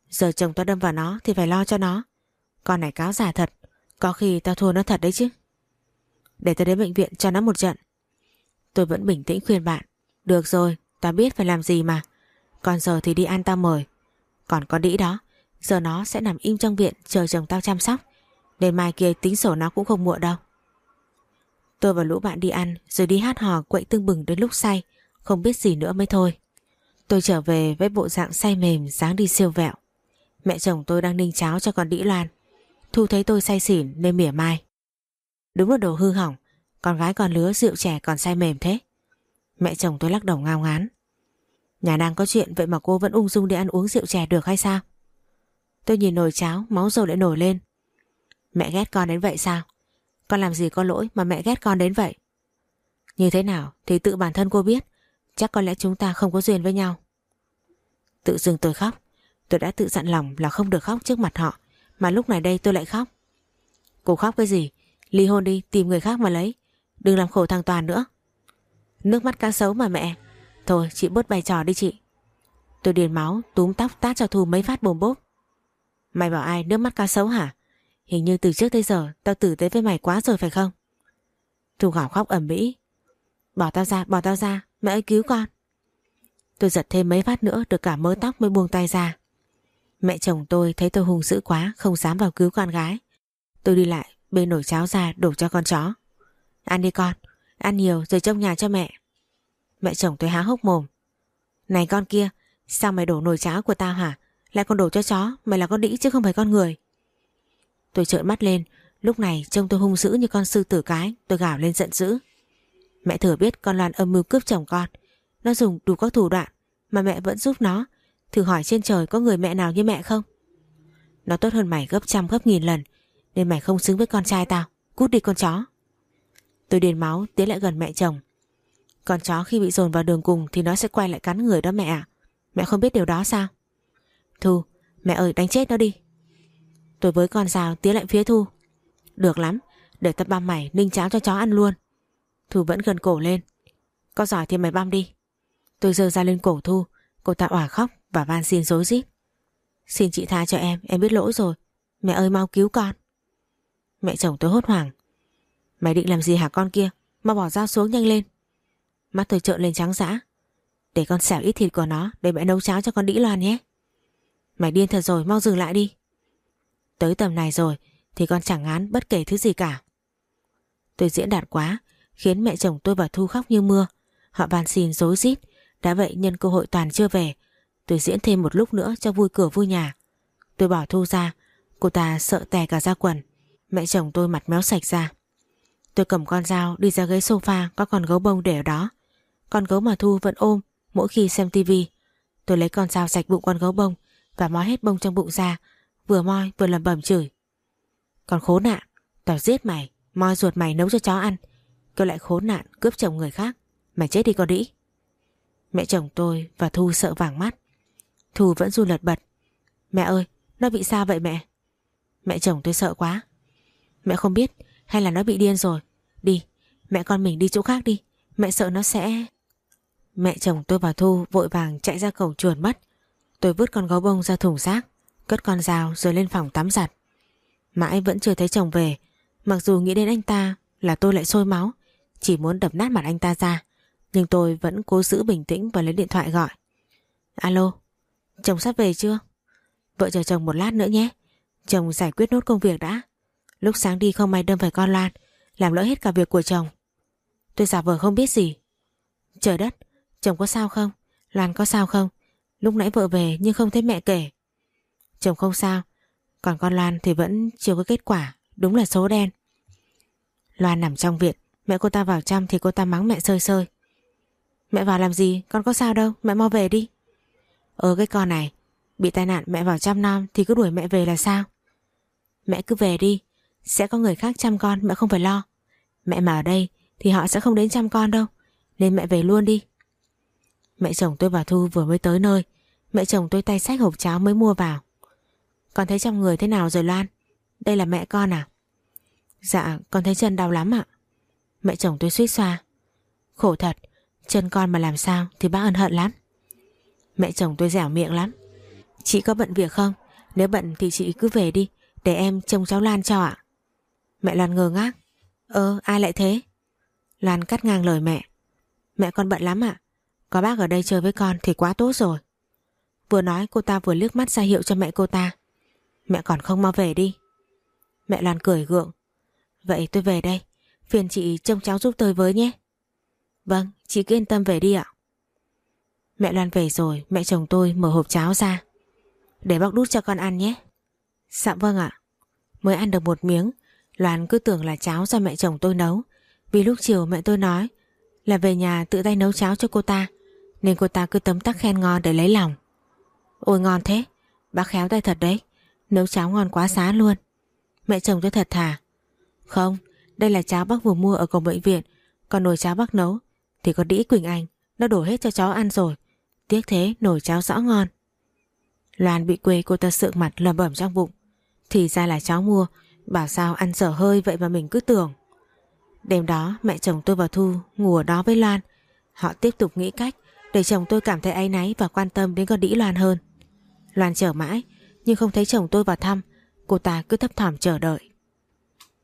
Giờ chồng tao đâm vào nó thì phải lo cho nó. Con này cáo giả thật. Có khi tao thua nó thật đấy chứ. Để tôi đến bệnh viện cho nó một trận. Tôi vẫn bình tĩnh khuyên bạn, Được rồi, ta biết phải làm gì mà. Còn giờ thì đi ăn tao mời. Còn con đĩ đó, Giờ nó sẽ nằm im trong viện chờ chồng tao chăm sóc. Đến mai kia tính sổ nó cũng không muộn đâu. Tôi và lũ bạn đi ăn, Rồi đi hát hò quậy tưng bừng đến lúc say, Không biết gì nữa mới thôi. Tôi trở về với bộ dạng say mềm dáng đi siêu vẹo. Mẹ chồng tôi đang ninh cháo cho con đĩ loan. Thu thấy tôi say xỉn nên mỉa mai. Đúng là đồ hư hỏng. Con gái còn lứa, rượu trẻ còn say mềm thế. Mẹ chồng tôi lắc đầu ngao ngán. Nhà đang có chuyện, vậy mà cô vẫn ung dung đi ăn uống rượu chè được hay sao? Tôi nhìn nồi cháo, Máu dầu lại nổi lên. Mẹ ghét con đến vậy sao? Con làm gì có lỗi mà mẹ ghét con đến vậy? Như thế nào thì tự bản thân cô biết. Chắc có lẽ chúng ta không có duyên với nhau. Tự dưng tôi khóc. Tôi đã tự dặn lòng là không được khóc trước mặt họ. Mà lúc này đây tôi lại khóc. Cô khóc cái gì? Ly hôn đi, tìm người khác mà lấy. Đừng làm khổ thằng Toàn nữa. Nước mắt cá sấu mà mẹ. Thôi, chị bớt bài trò đi chị. Tôi điền máu, túm tóc tát cho Thu mấy phát bồm bốp. Mày bảo ai, nước mắt cá sấu hả? Hình như từ trước tới giờ, Tao tử tế với mày quá rồi phải không? Thu gào khóc ẩm mỹ Bỏ tao ra, bỏ tao ra, Mẹ ơi cứu con. Tôi giật thêm mấy phát nữa, được cả mớ tóc mới buông tay ra. Mẹ chồng tôi thấy tôi hung dữ quá, Không dám vào cứu con gái. Tôi đi lại bê nồi cháo ra đổ cho con chó. Ăn đi con, Ăn nhiều rồi trong nhà cho mẹ. Mẹ chồng tôi há hốc mồm. Này con kia, Sao mày đổ nồi cháo của tao hả? Lại còn đổ cho chó, Mày là con đĩ chứ không phải con người. Tôi trợn mắt lên, Lúc này trông tôi hung dữ như con sư tử cái, Tôi gào lên giận dữ. Mẹ thừa biết con Loan âm mưu cướp chồng con. Nó dùng đủ các thủ đoạn Mà mẹ vẫn giúp nó. Thử hỏi trên trời có người mẹ nào như mẹ không? Nó tốt hơn mày gấp trăm, gấp nghìn lần. Nên mày không xứng với con trai tao. Cút đi con chó. Tôi điền máu, tiến lại gần mẹ chồng. Con chó khi bị dồn vào đường cùng Thì nó sẽ quay lại cắn người đó mẹ ạ. Mẹ không biết điều đó sao? Thu, mẹ ơi, đánh chết nó đi. Tôi với con rào tiến lại phía Thu. Được lắm, Để tao băm mày, ninh cháo cho chó ăn luôn. Thu vẫn gần cổ lên. Có giỏi thì mày băm đi. Tôi giơ ra lên cổ Thu. Cô ta òa khóc và van xin dối rít. Xin chị tha cho em Em biết lỗi rồi. Mẹ ơi, mau cứu con. Mẹ chồng tôi hốt hoảng. Mày định làm gì hả con kia? Mau bỏ dao xuống nhanh lên. Mắt tôi trợn lên trắng dã. Để con xẻo ít thịt của nó, Để mẹ nấu cháo cho con đĩ loan nhé. Mày điên thật rồi, mau dừng lại đi. Tới tầm này rồi, Thì con chẳng ngán bất kể thứ gì cả. Tôi diễn đạt quá, Khiến mẹ chồng tôi và Thu khóc như mưa. Họ van xin dối rít. Đã vậy nhân cơ hội Toàn chưa về, Tôi diễn thêm một lúc nữa cho vui cửa vui nhà. Tôi bỏ Thu ra, Cô ta sợ tè cả ra quần. Mẹ chồng tôi mặt méo sạch ra. Tôi cầm con dao đi ra ghế sofa Có con gấu bông để ở đó. Con gấu mà Thu vẫn ôm mỗi khi xem tivi. Tôi lấy con dao sạch bụng con gấu bông Và moi hết bông trong bụng ra, Vừa moi vừa lầm bầm chửi. Con khốn nạn, Tao giết mày, Moi ruột mày nấu cho chó ăn. Kêu lại khốn nạn, cướp chồng người khác. Mày chết đi con đĩ. Mẹ chồng tôi và Thu sợ vàng mắt. Thu vẫn run lật bật. Mẹ ơi, nó bị sao vậy mẹ? Mẹ chồng tôi sợ quá. Mẹ không biết, hay là nó bị điên rồi. Đi, mẹ con mình đi chỗ khác đi. Mẹ sợ nó sẽ Mẹ chồng tôi và Thu vội vàng chạy ra cổng chuồn mất. Tôi vứt con gấu bông ra thùng rác, Cất con dao rồi lên phòng tắm giặt. Mãi vẫn chưa thấy chồng về, Mặc dù nghĩ đến anh ta là tôi lại sôi máu, Chỉ muốn đập nát mặt anh ta ra, Nhưng tôi vẫn cố giữ bình tĩnh và lấy điện thoại gọi. Alo, Chồng sắp về chưa? Vợ chờ chồng một lát nữa nhé. Chồng giải quyết nốt công việc đã. Lúc sáng đi không may đâm phải con Loan Làm lỡ hết cả việc của chồng. Tôi giả vờ không biết gì. Trời đất, chồng có sao không? Loan có sao không? Lúc nãy vợ về nhưng không thấy mẹ kể. Chồng không sao Còn con Loan thì vẫn chưa có kết quả Đúng là số đen. Loan nằm trong viện Mẹ cô ta vào chăm thì cô ta mắng mẹ sơi sơi. Mẹ vào làm gì? Con có sao đâu Mẹ mau về đi. Ờ cái con này Bị tai nạn mẹ vào chăm nom Thì cứ đuổi mẹ về là sao? Mẹ cứ về đi sẽ có người khác chăm con, mẹ không phải lo. Mẹ mà ở đây thì họ sẽ không đến chăm con đâu. Nên mẹ về luôn đi. Mẹ chồng tôi và Thu vừa mới tới nơi. Mẹ chồng tôi tay sách hộp cháo mới mua vào. Con thấy trong người thế nào rồi, Loan? Đây là mẹ con à? Dạ con thấy chân đau lắm ạ. Mẹ chồng tôi suýt xoa. Khổ thật, Chân con mà làm sao thì bác ân hận lắm. Mẹ chồng tôi dẻo miệng lắm. Chị có bận việc không? Nếu bận thì chị cứ về đi, Để em trông cháu Lan cho ạ. Mẹ Loan ngơ ngác. Ơ ai lại thế? Loan cắt ngang lời mẹ. Mẹ con bận lắm ạ. Có bác ở đây chơi với con thì quá tốt rồi. Vừa nói cô ta vừa liếc mắt ra hiệu cho mẹ cô ta. Mẹ còn không mau về đi. Mẹ Loan cười gượng. Vậy tôi về đây. Phiền chị trông cháu giúp tôi với nhé. Vâng chị cứ yên tâm về đi ạ. Mẹ Loan về rồi, Mẹ chồng tôi mở hộp cháo ra. Để bác đút cho con ăn nhé. Dạ vâng ạ. Mới ăn được một miếng. Loan cứ tưởng là cháo do mẹ chồng tôi nấu. Vì lúc chiều mẹ tôi nói Là về nhà tự tay nấu cháo cho cô ta, Nên cô ta cứ tấm tắc khen ngon để lấy lòng. Ôi ngon thế, Bác khéo tay thật đấy, Nấu cháo ngon quá xá luôn. Mẹ chồng tôi thật thà. Không, đây là cháo bác vừa mua ở cổng bệnh viện, Còn nồi cháo bác nấu Thì có đĩ Quỳnh Anh, Nó đổ hết cho chó ăn rồi. Tiếc thế, nồi cháo rõ ngon. Loan bị quê cô ta sượng mặt lầm bẩm trong bụng. Thì ra là cháu mua Bảo sao ăn dở hơi vậy mà mình cứ tưởng. Đêm đó, mẹ chồng tôi và Thu ngủ ở đó với Loan. Họ tiếp tục nghĩ cách Để chồng tôi cảm thấy áy náy và quan tâm đến con đĩ Loan hơn. Loan chờ mãi, Nhưng không thấy chồng tôi vào thăm. Cô ta cứ thấp thỏm chờ đợi.